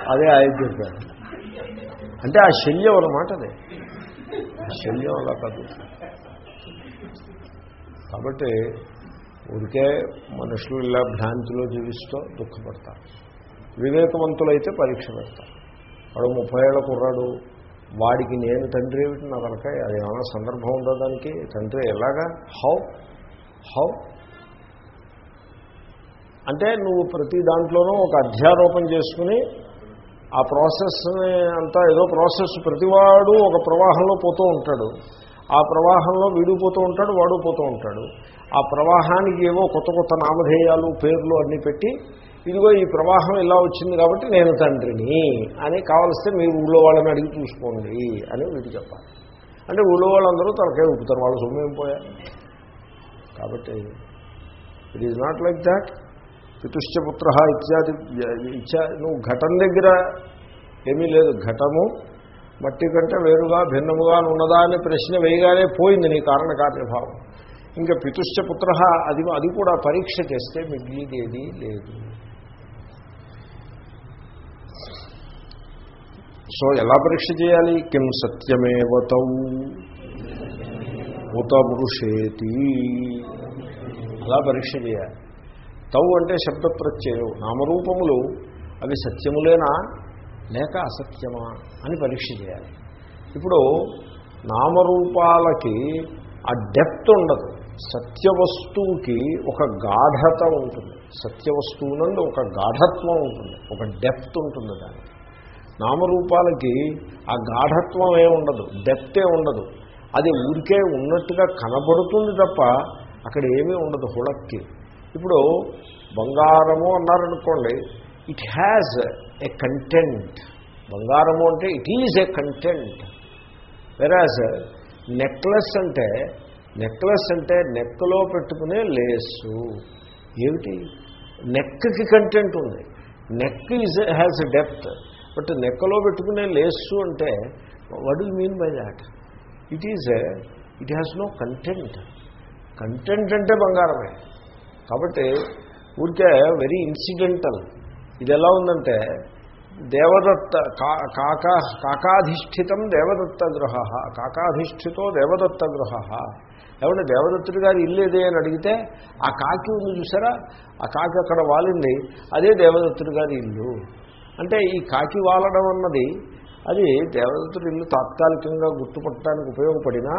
అదే ఆయన చెప్పారు. అంటే ఆ శల్యం అన్నమాట అదే. ఆ శల్యం అలా కాదు. కాబట్టి ఊరికే మనుషులు ఇలా భ్రాంతిలో జీవిస్తూ దుఃఖపడతారు. వివేకవంతులైతే పరీక్ష పెడతారు. వాడు ముప్పై ఏళ్ళ కుర్రాడు వాడికి నేను తండ్రి ఏమిటి నా తలకాయ అది ఏమైనా సందర్భం ఉందో దానికి? తండ్రి ఎలాగా? హౌ? హౌ? అంటే నువ్వు ప్రతి దాంట్లోనూ ఒక అధ్యారోపణ చేసుకుని ఆ ప్రాసెస్ని అంతా ఏదో ప్రాసెస్ ప్రతివాడు ఒక ప్రవాహంలో పోతూ ఉంటాడు. ఆ ప్రవాహంలో వీడిపోతూ ఉంటాడు వాడు పోతూ ఉంటాడు. ఆ ప్రవాహానికి ఏవో కొత్త కొత్త నామధేయాలు పేర్లు అన్నీ పెట్టి ఇదిగో ఈ ప్రవాహం ఇలా వచ్చింది కాబట్టి నేను తండ్రిని అని కావలిస్తే మీరు ఊళ్ళో వాళ్ళని అడిగి చూసుకోండి అని వీటి చెప్పాలి. అంటే ఊళ్ళో వాళ్ళందరూ తలకాయ ఊపుతారు వాళ్ళు సొమ్మేం పోయారు కాబట్టి it is not like that పితుశ్చపుత్ర ఇత్యాది ఇచ్చా నువ్వు ఘటం దగ్గర ఏమీ లేదు ఘటము మట్టి కంటే వేరుగా భిన్నముగా ఉన్నదా అనే ప్రశ్న వేయగానే పోయింది నీ కారణ కార్యభావం ఇంకా పితుశ్చపుత్ర అది అది కూడా పరీక్ష చేస్తే మిగిలిదేది లేదు. సో ఎలా పరీక్ష చేయాలి? కిం సత్యమేవతౌ ఉతమృషేతి అలా పరీక్ష చేయాలి. తౌ అంటే శబ్ద ప్రత్యయం నామరూపములు అవి సత్యములేనా? లేక అసత్యమా అని పరీక్ష చేయాలి. ఇప్పుడు నామరూపాలకి ఆ డెప్త్ ఉండదు. సత్యవస్తువుకి ఒక గాఢత ఉంటుంది. సత్యవస్తువునందు ఒక గాఢత్వం ఉంటుంది. ఒక డెప్త్ ఉంటుంది దానికి. నామరూపాలకి ఆ గాఢత్వం ఏముండదు ఉండదు డెప్తే ఉండదు. అది ఊరికే ఉన్నట్టుగా కనబడుతుంది తప్ప అక్కడ ఏమీ ఉండదు హుళక్కి. ఇప్పుడు బంగారము అన్నారనుకోండి ఇట్ హ్యాజ్ ఎ కంటెంట్ బంగారము అంటే ఇట్ ఈజ్ ఎ కంటెంట్ వెరాజ్ నెక్లెస్ అంటే నెక్లెస్ అంటే నెక్లో పెట్టుకునే లేసు ఏమిటి? నెక్కి కంటెంట్ ఉంది. Neck is has depth but నెక్కలో పెట్టుకునే లేసు అంటే what you mean by that it is it has no content content అంటే బంగారమే. కాబట్టి ఊరికే వెరీ ఇన్సిడెంటల్ ఇది ఎలా ఉందంటే దేవదత్త కాకా కాకాధిష్ఠితం దేవదత్త గృహ కాకాధిష్ఠితో దేవదత్త గృహ ఏమంటే దేవదత్తుడి గారి ఇల్లు అని అడిగితే ఆ కాకి ఉంది చూసారా? ఆ కాకి అక్కడ వాలింది. అదే దేవదత్తుడి గారి ఇల్లు. అంటే ఈ కాకి వాలడం అన్నది అది దేవదత్తుడి ఇల్లు తాత్కాలికంగా గుర్తుపట్టడానికి ఉపయోగపడినా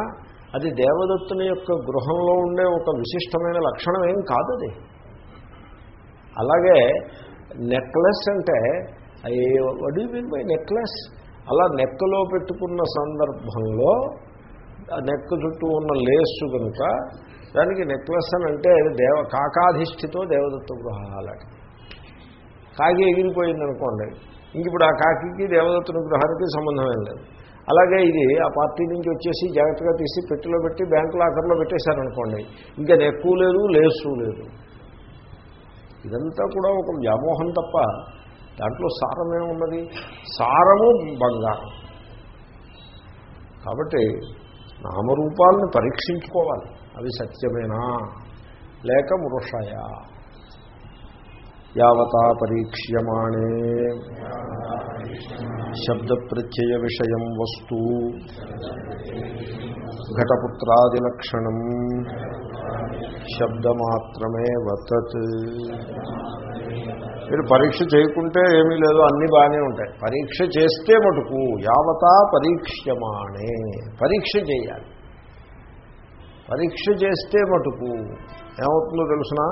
అది దేవదత్తుని యొక్క గృహంలో ఉండే ఒక విశిష్టమైన లక్షణం ఏం కాదు అది అలాగే నెక్లెస్ అంటే what you mean by necklace అలా నెక్కలో పెట్టుకున్న సందర్భంలో నెక్ చుట్టూ ఉన్న లేసు కనుక దానికి నెక్లెస్ అని అంటే దేవ కాకాధిష్ఠితో దేవదత్త గృహ అలాంటి కాకి ఎగిరిపోయింది అనుకోండి ఇంక ఇప్పుడు ఆ కాకి దేవదత్తుని గృహానికి సంబంధం ఏం లేదు. అలాగే ఇది ఆ పార్టీ నుంచి వచ్చేసి జాగ్రత్తగా తీసి పెట్టిలో పెట్టి బ్యాంకు లాకర్లో పెట్టేశారనుకోండి ఇంకా నెక్కు లేదు లేసు లేదు. ఇదంతా కూడా ఒక వ్యామోహం తప్ప దాంట్లో సారమే ఉన్నది సారము బంగారం. కాబట్టి నామరూపాలను పరీక్షించుకోవాలి. అవి సత్యమేనా? లేక మృషయా. యావతా పరీక్ష్యమాణే. శబ్ద ప్రత్యయ విషయం వస్తు. ఘటపుత్రాదిలక్షణం శబ్దమాత్రమే వతత్ మీరు పరీక్ష చేయకుంటే ఏమీ లేదు అన్నీ బాగానే ఉంటాయి. పరీక్ష చేస్తే మటుకు యావతా పరీక్ష్యమాణే పరీక్ష చేయాలి. పరీక్ష చేస్తే మటుకు ఏమవుతుందో తెలుసినా?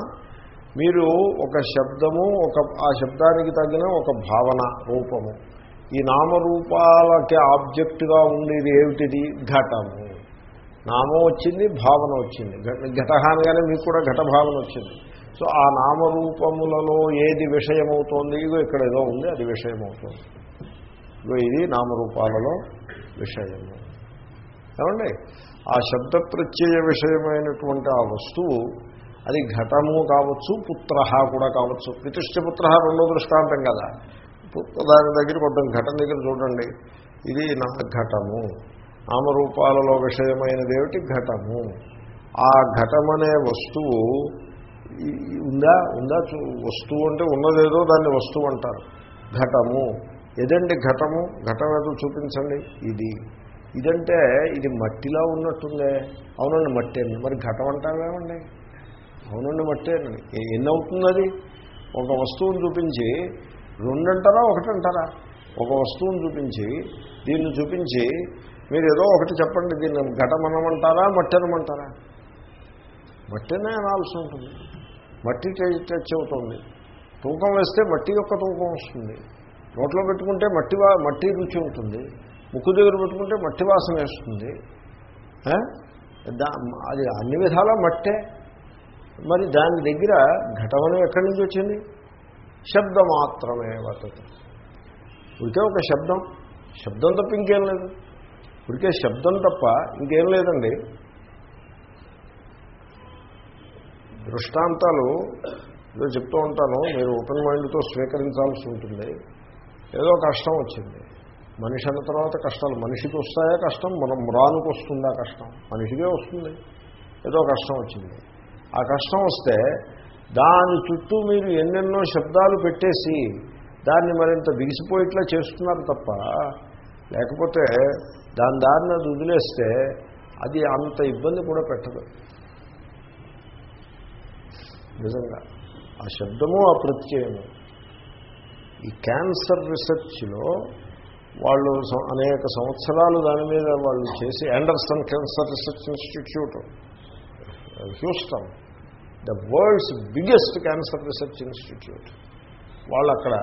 మీరు ఒక శబ్దము ఒక ఆ శబ్దానికి తగిన ఒక భావన రూపము. ఈ నామరూపాలకి ఆబ్జెక్ట్గా ఉండేది ఏమిటిది? ఘటము. నామం వచ్చింది భావన వచ్చింది. ఘట అనగానే మీకు కూడా ఘట భావన వచ్చింది. సో ఆ నామరూపములలో ఏది విషయమవుతోంది? ఇగో ఇక్కడ ఏదో ఉంది అది విషయమవుతోంది. ఇగో ఇది నామరూపాలలో విషయము. ఏమండి? ఆ శబ్ద ప్రత్యయ విషయమైనటువంటి ఆ వస్తువు అది ఘటము కావచ్చు పుత్ర కూడా కావచ్చు. పితుష్యపుత్ర రెండో దృష్టాంతం కదా. దాని దగ్గర కొంచెం ఘటన దగ్గర చూడండి. ఇది నా ఘటము. నామరూపాలలో విషయమైనదేమిటి ఘటము. ఆ ఘటమనే వస్తువు ఉందా? ఉందా? వస్తువు అంటే ఉన్నదేదో దాన్ని వస్తువు అంటారు. ఘటము. ఏదండి ఘటము? ఘటం ఏదో చూపించండి. ఇది. ఇదంటే ఇది మట్టిలా ఉన్నట్టుందే. అవునండి మట్టి అండి. మరి ఘటం అంటావేమండి? అవునండి మట్టి. అండి ఎన్ని అవుతుంది అది ఒక వస్తువును చూపించి రెండంటారా ఒకటంటారా? ఒక వస్తువును చూపించి దీన్ని చూపించి మీరు ఏదో ఒకటి చెప్పండి దీన్ని ఘటమనమంటారా మట్టి అనమంటారా మట్టినే అనాల్సి ఉంటుంది. మట్టి టచ్ అవుతుంది తూకం వేస్తే మట్టి యొక్క తూకం వస్తుంది. నోట్లో పెట్టుకుంటే మట్టి మట్టి రుచి ఉంటుంది. ముక్కు దగ్గర పెట్టుకుంటే మట్టి వాసన వేస్తుంది. దా అది అన్ని విధాలా మట్టే. మరి దాని దగ్గర ఘటమనం ఎక్కడి నుంచి వచ్చింది? శబ్దం మాత్రమే వర్తత ఉడికే ఒక శబ్దం. శబ్దం తప్ప ఇంకేం లేదు. ఉడికే శబ్దం తప్ప ఇంకేం లేదండి. దృష్టాంతాలు ఏదో చెప్తూ ఉంటాను మీరు ఓపెన్ మైండ్తో స్వీకరించాల్సి ఉంటుంది. ఏదో కష్టం వచ్చింది. మనిషి అన్న తర్వాత కష్టాలు మనిషికి వస్తాయా కష్టం? మనం మ్రానుకు వస్తుందా కష్టం? మనిషికే వస్తుంది. ఏదో కష్టం వచ్చింది. ఆ కష్టం వస్తే దాని చుట్టూ మీరు ఎన్నెన్నో శబ్దాలు పెట్టేసి దాన్ని మరింత బిగిసిపోయేట్లా చేస్తున్నారు తప్ప లేకపోతే దాని దారిని అది వదిలేస్తే అది అంత ఇబ్బంది కూడా పెట్టదు. నిజంగా ఆ శబ్దము ఆ ప్రత్యయము ఈ క్యాన్సర్ రీసెర్చ్లో వాళ్ళు అనేక సంవత్సరాలు దాని మీద వాళ్ళు చేసి Anderson cancer research institute Houston the world's biggest cancer research institute. వాళ్ళు అక్కడ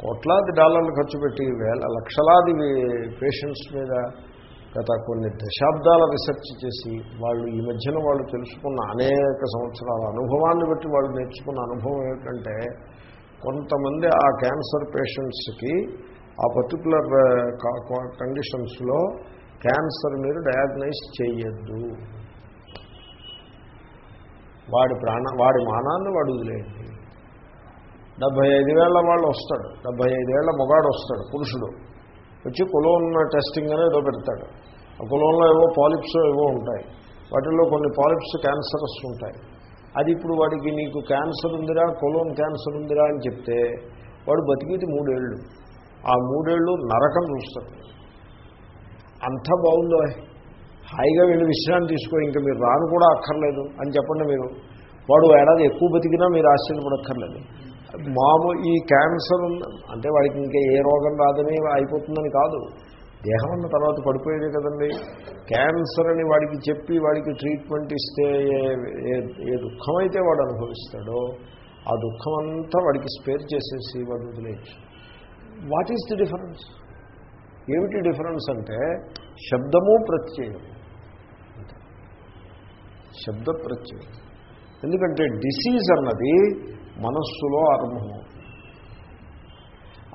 కోట్లాది డాలర్లు ఖర్చు పెట్టి వేల లక్షలాది పేషెంట్స్ మీద గత కొన్ని దశాబ్దాల రీసెర్చ్ చేసి వాళ్ళు ఈ మధ్యన వాళ్ళు తెలుసుకున్న అనేక సంవత్సరాల అనుభవాన్ని బట్టి వాళ్ళు నేర్చుకున్న అనుభవం ఏమిటంటే కొంతమంది ఆ క్యాన్సర్ పేషెంట్స్కి ఆ పర్టికులర్ కండిషన్స్లో క్యాన్సర్ మీరు డయాగ్నైజ్ చేయొద్దు. వాడి ప్రాణ వాడి మానాన్ని వాడు వదిలేయండి. డెబ్భై ఐదు వేల వాళ్ళు వస్తాడు. డెబ్భై ఐదేళ్ళ మొగాడు వస్తాడు పురుషుడు. వచ్చి కులోన్ టెస్టింగ్ అనేది ఏదో పెడతాడు. ఆ కులంలో ఏవో పాలిప్స్ ఏవో ఉంటాయి. వాటిల్లో కొన్ని పాలిప్స్ క్యాన్సరస్ ఉంటాయి. అది ఇప్పుడు వాడికి నీకు క్యాన్సర్ ఉందిరా కొలోన్ క్యాన్సర్ ఉందిరా అని చెప్తే వాడు బతికేది మూడేళ్ళు. ఆ మూడేళ్ళు నరకం చూస్తాడు. అంత బాగుందో? హాయిగా వెళ్ళి విశ్రాంతి తీసుకో ఇంకా మీరు రాను కూడా అక్కర్లేదు అని చెప్పండి మీరు. వాడు ఏడాది ఎక్కువ బతికినా మీరు ఆశ్చర్యపడక్కర్లేదు. మాము ఈ క్యాన్సర్ అంటే వాడికి ఇంకా ఏ రోగం రాదని అయిపోతుందని కాదు. దేహం అన్న తర్వాత పడిపోయేదే కదండి. క్యాన్సర్ అని వాడికి చెప్పి వాడికి ట్రీట్మెంట్ ఇస్తే ఏ- ఏ- దుఃఖం అయితే వాడు అనుభవిస్తాడో ఆ దుఃఖం అంతా వాడికి స్పేర్ చేసేసి వాడు వదిలేయచ్చు. What is the difference? ఏమిటి డిఫరెన్స్ అంటే శబ్దము ప్రత్యయము శబ్ద ప్రత్యయం ఎందుకంటే డిసీజ్ అన్నది మనస్సులో ఆరంభమవుతుంది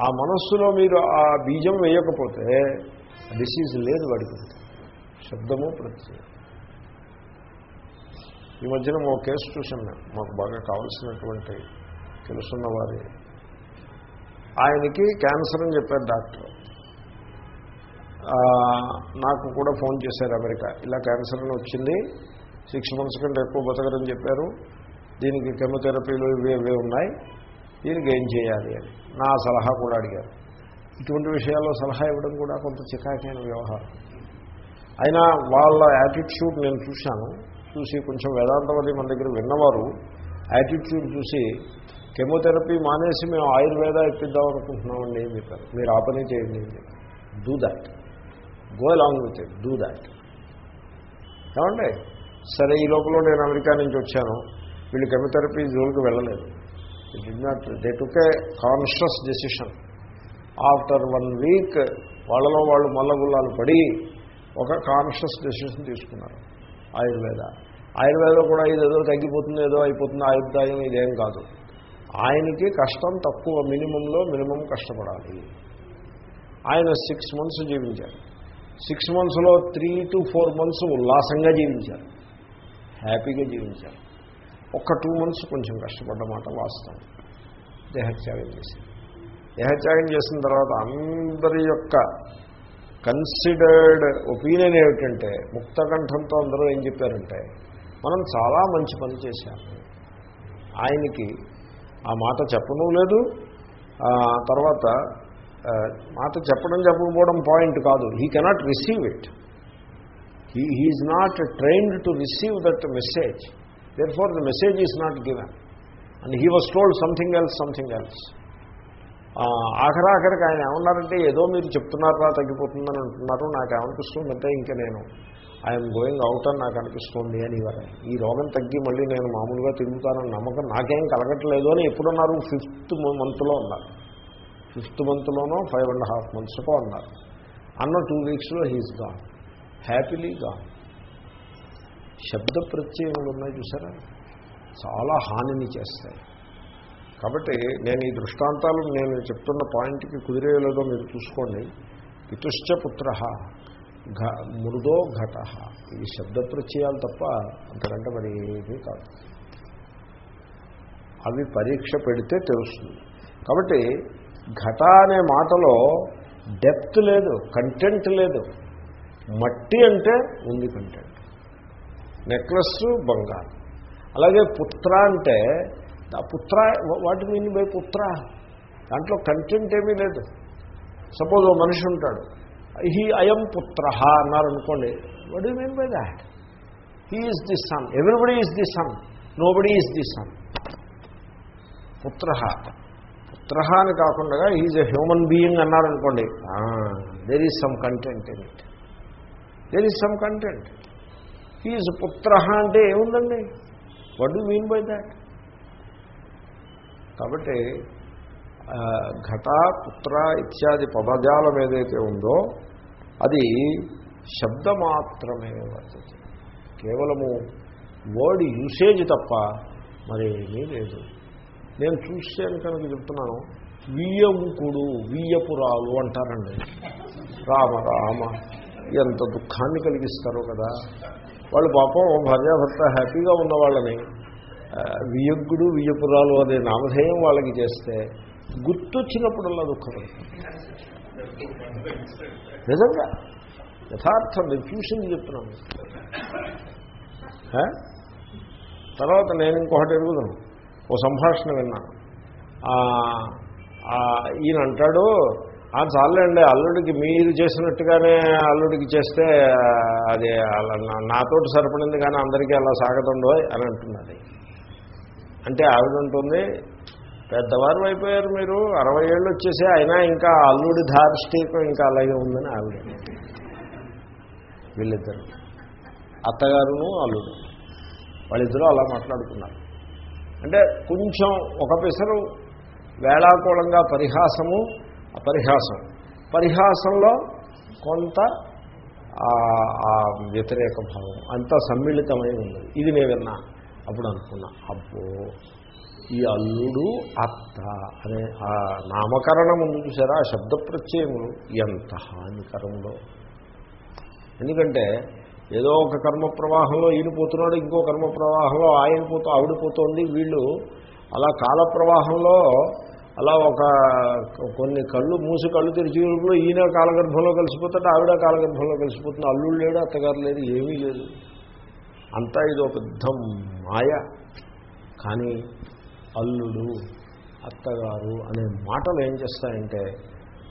ఆ మనస్సులో మీరు ఆ బీజం వేయకపోతే డిసీజ్ లేదు వాడికి. శబ్దము ప్రత్యయం. ఈ మధ్యన ఓ కేసు చూసాను మాకు బాగా కావలసినటువంటి తెలుసున్న వారి. ఆయనకి క్యాన్సర్ అని చెప్పారు డాక్టర్. నాకు కూడా ఫోన్ చేశారు అమెరికా. ఇలా క్యాన్సర్ అని వచ్చింది. సిక్స్ మంత్స్ కంటే ఎక్కువ బతకరని చెప్పారు. దీనికి కెమోథెరపీలు ఇవి ఇవే ఉన్నాయి. దీనికి ఏం చేయాలి అని నా సలహా కూడా అడిగారు. ఇటువంటి విషయాల్లో సలహా ఇవ్వడం కూడా కొంత చికాకైన వ్యవహారం. అయినా వాళ్ళ యాటిట్యూడ్ నేను చూశాను. చూసి కొంచెం వేదాంతవాది మన దగ్గర విన్నవారు యాటిట్యూడ్ చూసి కెమోథెరపీ మానేసి మేము ఆయుర్వేద ఇప్పిద్దాం అనుకుంటున్నామండి ఏం చెప్పారు. మీరు ఆ పని చేయండి do that go along with it do that ఏమండి? సరే ఈ లోపల నేను అమెరికా నుంచి వచ్చాను. వీళ్ళు కెమోథెరపీ జోలికి వెళ్ళలేదు. It not they took a conscious decision after one week వాళ్ళలో వాళ్ళు మల్లగుల్లాలు పడి ఒక కాన్షియస్ డెసిషన్ తీసుకున్నారు. ఆయుర్వేద. ఆయుర్వేద కూడా ఇదేదో తగ్గిపోతుంది ఏదో అయిపోతుంది ఆయుర్దాయం ఇదేం కాదు. ఆయనకి కష్టం తక్కువ మినిమంలో మినిమం కష్టపడాలి. ఆయన సిక్స్ మంత్స్ జీవించారు. సిక్స్ మంత్స్లో త్రీ టు ఫోర్ మంత్స్ ఉల్లాసంగా జీవించారు. హ్యాపీగా జీవించారు. ఒక్క టూ మంత్స్ కొంచెం కష్టపడ్డమాట వాస్తవం. దేహత్యాగం చేసింది. దేహత్యాగం చేసిన తర్వాత అందరి యొక్క కన్సిడర్డ్ ఒపీనియన్ ఏమిటంటే ముక్తకంఠంతో అందరూ ఏం చెప్పారంటే మనం చాలా మంచి పని చేశాము. ఆయనకి ఆ మాట చెప్పను లేదు. ఆ తర్వాత మాట చెప్పడం చెప్పకపోవడం పాయింట్ కాదు. He cannot receive it he he not not to receive that that message. Therefore the message is not given and he was told something else something else ఆఖరాఖరికి ఆయన ఏమన్నారంటే ఏదో మీరు చెప్తున్నారా తగ్గిపోతుందని అంటున్నారు. నాకు ఏమనిపిస్తుందంటే ఇంకా నేను ఐఎమ్ గోయింగ్ అవుట్ అని నాకు అనిపిస్తుంది అని ఇవ్వరు. ఈ రోగం తగ్గి మళ్ళీ నేను మామూలుగా తిరుగుతానని నమ్మకం నాకేం కలగట్లేదు అని ఎప్పుడున్నారు? ఫిఫ్త్ మంత్లో ఉన్నారు ఫిఫ్త్ మంత్లోనో ఫైవ్ అండ్ హాఫ్ మంత్స్కో అన్నారు. అన్న టూ వీక్స్లో హీస్ గాన్. హ్యాపీలీగా శబ్ద ప్రత్యయములు ఉన్నాయి చూసారా? చాలా హానిని చేస్తాయి. కాబట్టి నేను ఈ దృష్టాంతాలు నేను చెప్తున్న పాయింట్కి కుదిరేయలేదో మీరు చూసుకోండి. పితుశ్చ పుత్ర ఘ మృదో ఘట. ఇది శబ్ద ప్రత్యయాలు తప్ప అంతకంటే మరి ఏమీ కాదు. అవి పరీక్ష పెడితే తెలుస్తుంది. కాబట్టి ఘట అనే మాటలో డెప్త్ లేదు కంటెంట్ లేదు. మట్టి అంటే ఉంది కంటెంట్ నెక్లెస్ బంగారం. అలాగే పుత్ర అంటే ఆ పుత్ర వాటి మీన్ బై పుత్ర. దాంట్లో కంటెంట్ ఏమీ లేదు. సపోజ్ ఓ మనిషి ఉంటాడు. హీ అయం పుత్ర అన్నారనుకోండి what you mean by that he is the son everybody is the son nobody is the son పుత్ర. పుత్ర అని కాకుండా ఈజ్ ఎ హ్యూమన్ బీయింగ్ అన్నారనుకోండి there is some content in it there is some content he's పుత్ర అంటే ఏముందండి? What you mean by that కాబట్టి ఘట పుత్ర ఇత్యాది పదజాలం ఏదైతే ఉందో అది శబ్దమాత్రమే వర్తది కేవలము వర్డ్ యూసేజ్ తప్ప మరేమీ లేదు. నేను చూసాను కనుక చెప్తున్నాను వియ్యంకుడు వియ్యపురాలు అంటారండి. రామ రామ. ఎంత దుఃఖాన్ని కలిగిస్తారో కదా. వాళ్ళు పాపం భార్యాభర్త హ్యాపీగా ఉన్న వాళ్ళని వియగ్గుడు వియ్యపురాలు అనే నామధేయం వాళ్ళకి చేస్తే గుర్తొచ్చినప్పుడల్లా దుఃఖం నిజంగా. యథార్థం నేను చూసింది చెప్తున్నాను తర్వాత నేను ఇంకొకటి ఎరుగుదాను ఓ సంభాషణ విన్నాను. ఈయన అంటాడు చాలండి అల్లుడికి మీరు చేసినట్టుగానే అల్లుడికి చేస్తే అది నాతోటి సరిపడింది కానీ అందరికీ అలా సాగతుండో అని అంటున్నది. అంటే ఆవిడంటుంది పెద్దవారు అయిపోయారు మీరు అరవై ఏళ్ళు వచ్చేసి అయినా ఇంకా అల్లుడి ధార్ష్టీకం ఇంకా అలాగే ఉందని ఆవిడ వీళ్ళిద్దరు. అత్తగారును అల్లుడు. వాళ్ళిద్దరూ అలా మాట్లాడుకున్నారు. అంటే కొంచెం ఒక పిసరు వేళాకూలంగా పరిహాసము పరిహాసం. పరిహాసంలో కొంత వ్యతిరేక భావం అంతా సమ్మిళితమై ఉన్నది. ఇది నేను విన్నా. అప్పుడు అనుకున్నా అబ్బో ఈ అల్లుడు అత్త అనే ఆ నామకరణం ఉంది చూసారా? ఆ శబ్ద ప్రత్యయములు ఎంత హానికరంలో. ఎందుకంటే ఏదో ఒక కర్మ ప్రవాహంలో ఈయనపోతున్నాడు ఇంకో కర్మ ప్రవాహంలో ఆయన పోతూ ఆవిడ వీళ్ళు అలా కాల ప్రవాహంలో అలా ఒక కొన్ని కళ్ళు మూసి కళ్ళు తెరిచేటప్పుడు ఈయన కాలగర్భంలో కలిసిపోతాడు ఆవిడ కాలగర్భంలో కలిసిపోతుంది. అల్లుడు లేడు అత్తగారు లేదు ఏమీ లేదు. అంతా ఇదో పెద్ద మాయ. కానీ అల్లుడు అత్తగారు అనే మాటలు ఏం చేస్తాయంటే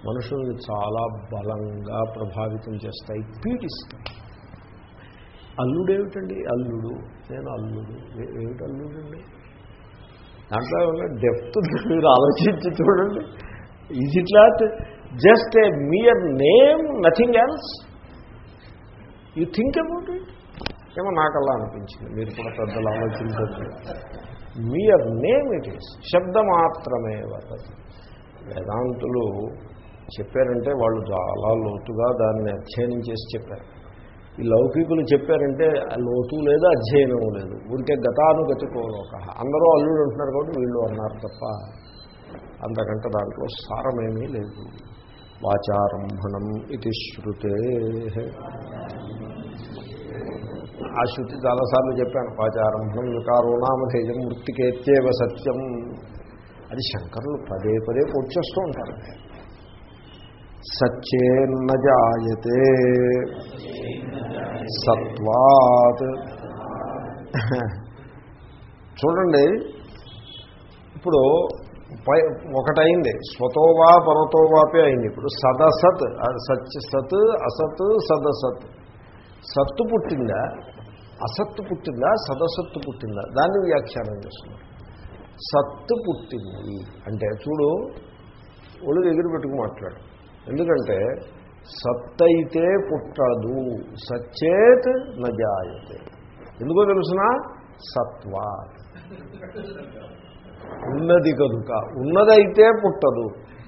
మనుషుల్ని చాలా బలంగా ప్రభావితం చేస్తాయి పీడిస్తాయి. అల్లుడేమిటండి? అల్లుడు. నేను అల్లుడు. ఏమిటి అల్లుడండి? దాంట్లో డెప్త్ మీరు ఆలోచించి చూడండి. Is it just a mere name nothing else you think about it ఏమో నాకు అలా అనిపించింది. మీరు కూడా పెద్దలు ఆలోచించవచ్చు మియర్ నేమ్ ఇట్ ఈస్ శబ్దమాత్రమే వేదాంతులు చెప్పారంటే వాళ్ళు చాలా లోతుగా దాన్ని అధ్యయనం చేసి చెప్పారు. ఈ లౌకికులు చెప్పారంటే లోతు లేదు అధ్యయనం లేదు. ఊరికే గతానుగతికోలోక. అందరూ అల్లుడు అంటున్నారు కాబట్టి వీళ్ళు అన్నారు తప్ప అంతకంటే దాంట్లో సారమేమీ లేదు. వాచారంభణం ఇది శృతే. ఆ శృతి చాలాసార్లు చెప్పాను. వాచారంభం వికారోనామధేయం వృత్తికేత్యేవ సత్యం. అది శంకరులు పదే పదే పొచ్చేస్తూ ఉంటారు. సచ్చేన్న జాయతే. సత్వాత్. చూడండి ఇప్పుడు పై ఒకటైంది. స్వతోవా పరతోవాపే అయింది. ఇప్పుడు సదసత్ సత్ సత్ అసత్ సదసత్. సత్తు పుట్టిందా? అసత్తు పుట్టిందా? సదసత్తు పుట్టిందా? దాన్ని వ్యాఖ్యానం చేస్తున్నారు. సత్తు పుట్టింది. అంటే చూడు ఒళ్ళు దగ్గర పెట్టుకు మాట్లాడు. ఎందుకంటే సత్తైతే పుట్టదు సచ్చేత్ నజాయతే. ఎందుకో తెలుసిన? సత్వ. ఉన్నది కనుక ఉన్నదైతే పుట్టదు.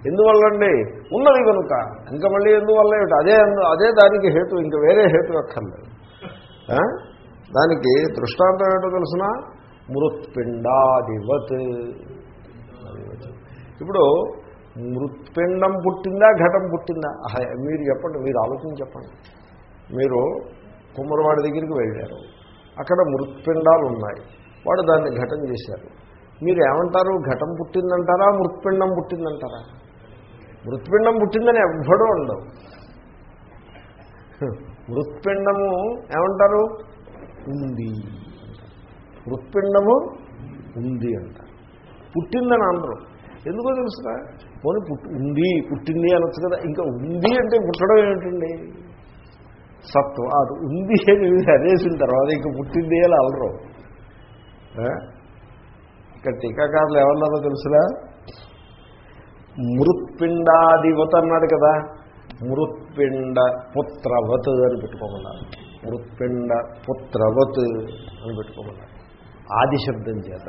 ఎందువల్లండి? ఉన్నది కనుక. ఇంకా మళ్ళీ ఎందువల్ల ఏమిటి? అదే అదే దానికి హేతు ఇంకా వేరే హేతు అక్కర్లేదు. దానికి దృష్టాంతం ఏంటో తెలిసిన? మృత్పిండాదివత్. ఇప్పుడు మృత్పిండం పుట్టిందా ఘటం పుట్టిందా? మీరు చెప్పండి మీరు ఆలోచన చెప్పండి. మీరు కుమ్మరవాడి దగ్గరికి వెళ్ళారు. అక్కడ మృత్పిండాలు ఉన్నాయి. వాడు దాన్ని ఘటం చేశారు. మీరు ఏమంటారు? ఘటం పుట్టిందంటారా? మృత్పిండం పుట్టిందంటారా? మృత్పిండం పుట్టిందని ఎవ్వడూ ఉండవు మృత్పిండము ఏమంటారు? ఉంది మృత్పిండము ఉంది అంటారు. పుట్టిందని అందరూ ఎందుకో తెలుసురా? పోనీ పుట్టి ఉంది పుట్టింది అనొచ్చు కదా. ఇంకా ఉంది అంటే పుట్టడం ఏమిటండి? సత్వం అది ఉంది అని అనేసిన తర్వాత ఇంకా పుట్టింది అని అలరు ఇక్కడ టీకాకారులు ఎవరన్నారో తెలుసురా మృత్పిండాదివత అన్నాడు కదా. మృత్పిండ పుత్రవత్ అని పెట్టుకోమన్నారు. మృత్పిండ పుత్రవత్ అని పెట్టుకోమన్నారు. ఆదిశబ్దం చేత.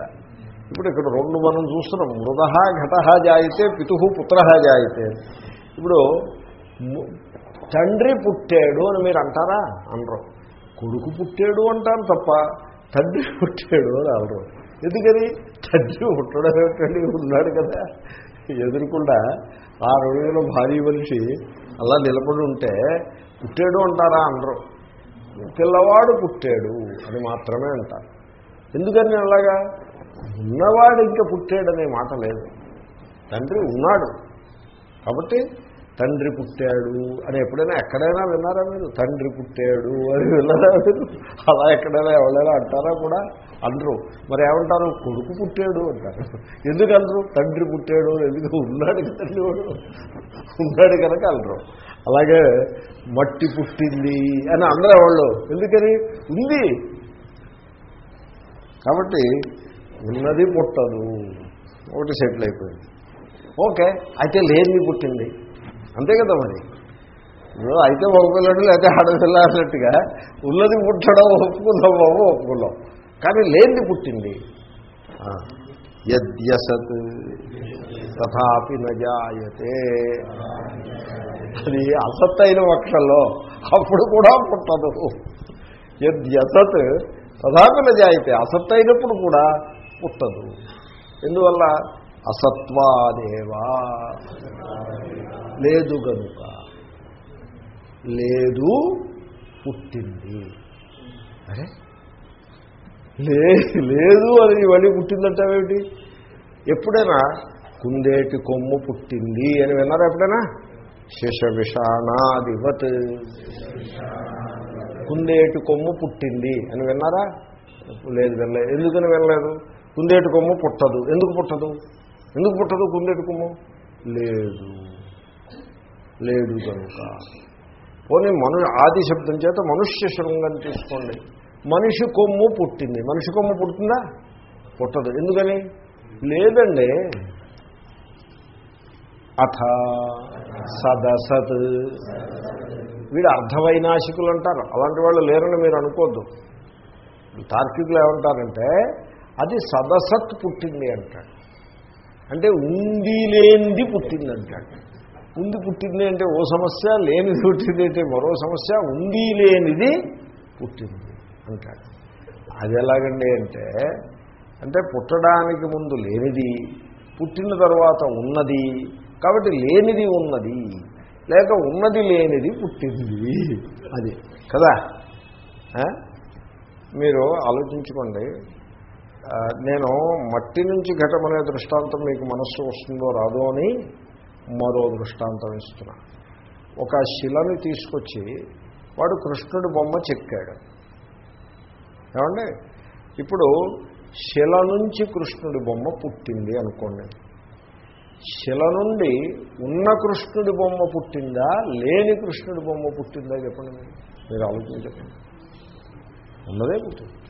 ఇప్పుడు ఇక్కడ రెండు మనం చూస్తున్నాం. మృద ఘట జాయితే పితు పుత్ర జాయితే. ఇప్పుడు తండ్రి పుట్టాడు అని మీరు అంటారా? అనరు కొడుకు పుట్టాడు అంటారు తప్ప తండ్రి (laughs) పుట్టాడు అని అనరు. ఎందుకని? తండ్రి పుట్టడం ఏమిటండి? ఉన్నాడు కదా. ఎదురుకుండా ఆ రోజుల్లో భారీ మనిషి అలా నిలబడి ఉంటే పుట్టాడు అంటారా? అనరు. పిల్లవాడు పుట్టాడు అని మాత్రమే అంటారు. ఎందుకని అలాగా? ఉన్నవాడు ఇంకా పుట్టాడనే మాట లేదు. తండ్రి ఉన్నాడు. కాబట్టి తండ్రి పుట్టాడు అని ఎప్పుడైనా ఎక్కడైనా విన్నారా మీరు? తండ్రి పుట్టాడు అని విన్నారా మీరు? అలా ఎక్కడైనా ఎవరైనా అంటారా కూడా? అందరూ. మరి ఏమంటారు? కొడుకు పుట్టాడు అంటారు. ఎందుకు అందరు? తండ్రి పుట్టాడు ఎందుకు? ఉన్నాడు తండ్రి వాడు. ఉన్నాడు కనుక అందరు. అలాగే మట్టి పుట్టింది అని అందరూ వాళ్ళు ఎందుకని? ఉంది. కాబట్టి ఉన్నది పుట్టదు. ఒకటి సెటిల్ అయిపోయింది. ఓకే అయితే లేనిది పుట్టింది. అంతే కదా మరి. ఇప్పుడు అయితే ఒప్పుకోలేడు లేకపోతే ఆడపిల్ల అన్నట్టుగా ఉన్నది పుట్టడం ఒప్పుకుందాం బాబు ఒప్పుకుందాం. కానీ లేనిది పుట్టింది. యద్యసత్ తథాపి నజాయతే అది అసత్తైన పక్షంలో అప్పుడు కూడా పుట్టదు. యద్యసత్ తథాపి నజాయితే అసత్తైనప్పుడు కూడా పుట్టదు. ఎందువల్ల? అసత్వాదేవా. లేదు గనుక. లేదు పుట్టింది. అరే? లే లేదు అని మళ్ళీ పుట్టిందంటావేమిటి? ఎప్పుడైనా కుందేటి కొమ్ము పుట్టింది అని విన్నారా ఎప్పుడైనా? శేష విషాణాదివత్ కుందేటి కొమ్ము పుట్టింది అని విన్నారా? లేదు వినలేదు. ఎందుకని వినలేదు? కుందేటి కొమ్ము పుట్టదు. ఎందుకు పుట్టదు? ఎందుకు పుట్టదు కుందేటి కొమ్ము? లేదు. లేదు కనుక. పోనీ మను ఆది శబ్దం చేత మనుష్య శృంగం తీసుకోండి. మనిషి కొమ్ము పుట్టింది. మనిషి కొమ్ము పుట్టిందా పుట్టదు. ఎందుకని? లేదండి. అథ సదసత్ వీడు అర్ధవైనాశికులు అంటారు. అలాంటి వాళ్ళు లేరని మీరు అనుకోద్దు. తార్కికులు ఏమంటారంటే అది సదసత్ పుట్టింది అంటాడు. అంటే ఉంది లేనిది పుట్టింది అంటాడు. ఉంది పుట్టింది అంటే ఓ సమస్య లేనిది పుట్టింది అంటే మరో సమస్య ఉంది లేనిది పుట్టింది అంటాడు. అది ఎలాగండి అంటే అంటే పుట్టడానికి ముందు లేనిది పుట్టిన తర్వాత ఉన్నది కాబట్టి లేనిది ఉన్నది లేక ఉన్నది లేనిది పుట్టింది. అది కదా? మీరు ఆలోచించుకోండి. నేను మట్టి నుంచి ఘటమనే దృష్టాంతం మీకు మనస్సు వస్తుందో రాదో అని మరో దృష్టాంతం ఇస్తున్నా. ఒక శిలని తీసుకొచ్చి వాడు కృష్ణుడి బొమ్మ చెక్కాడు. ఏమండి? ఇప్పుడు శిల నుంచి కృష్ణుడి బొమ్మ పుట్టింది అనుకోండి. శిల నుండి ఉన్న కృష్ణుడి బొమ్మ పుట్టిందా? లేని కృష్ణుడి బొమ్మ పుట్టిందా? చెప్పండి మీరు ఆలోచించండి. ఉన్నదే పుట్టింది.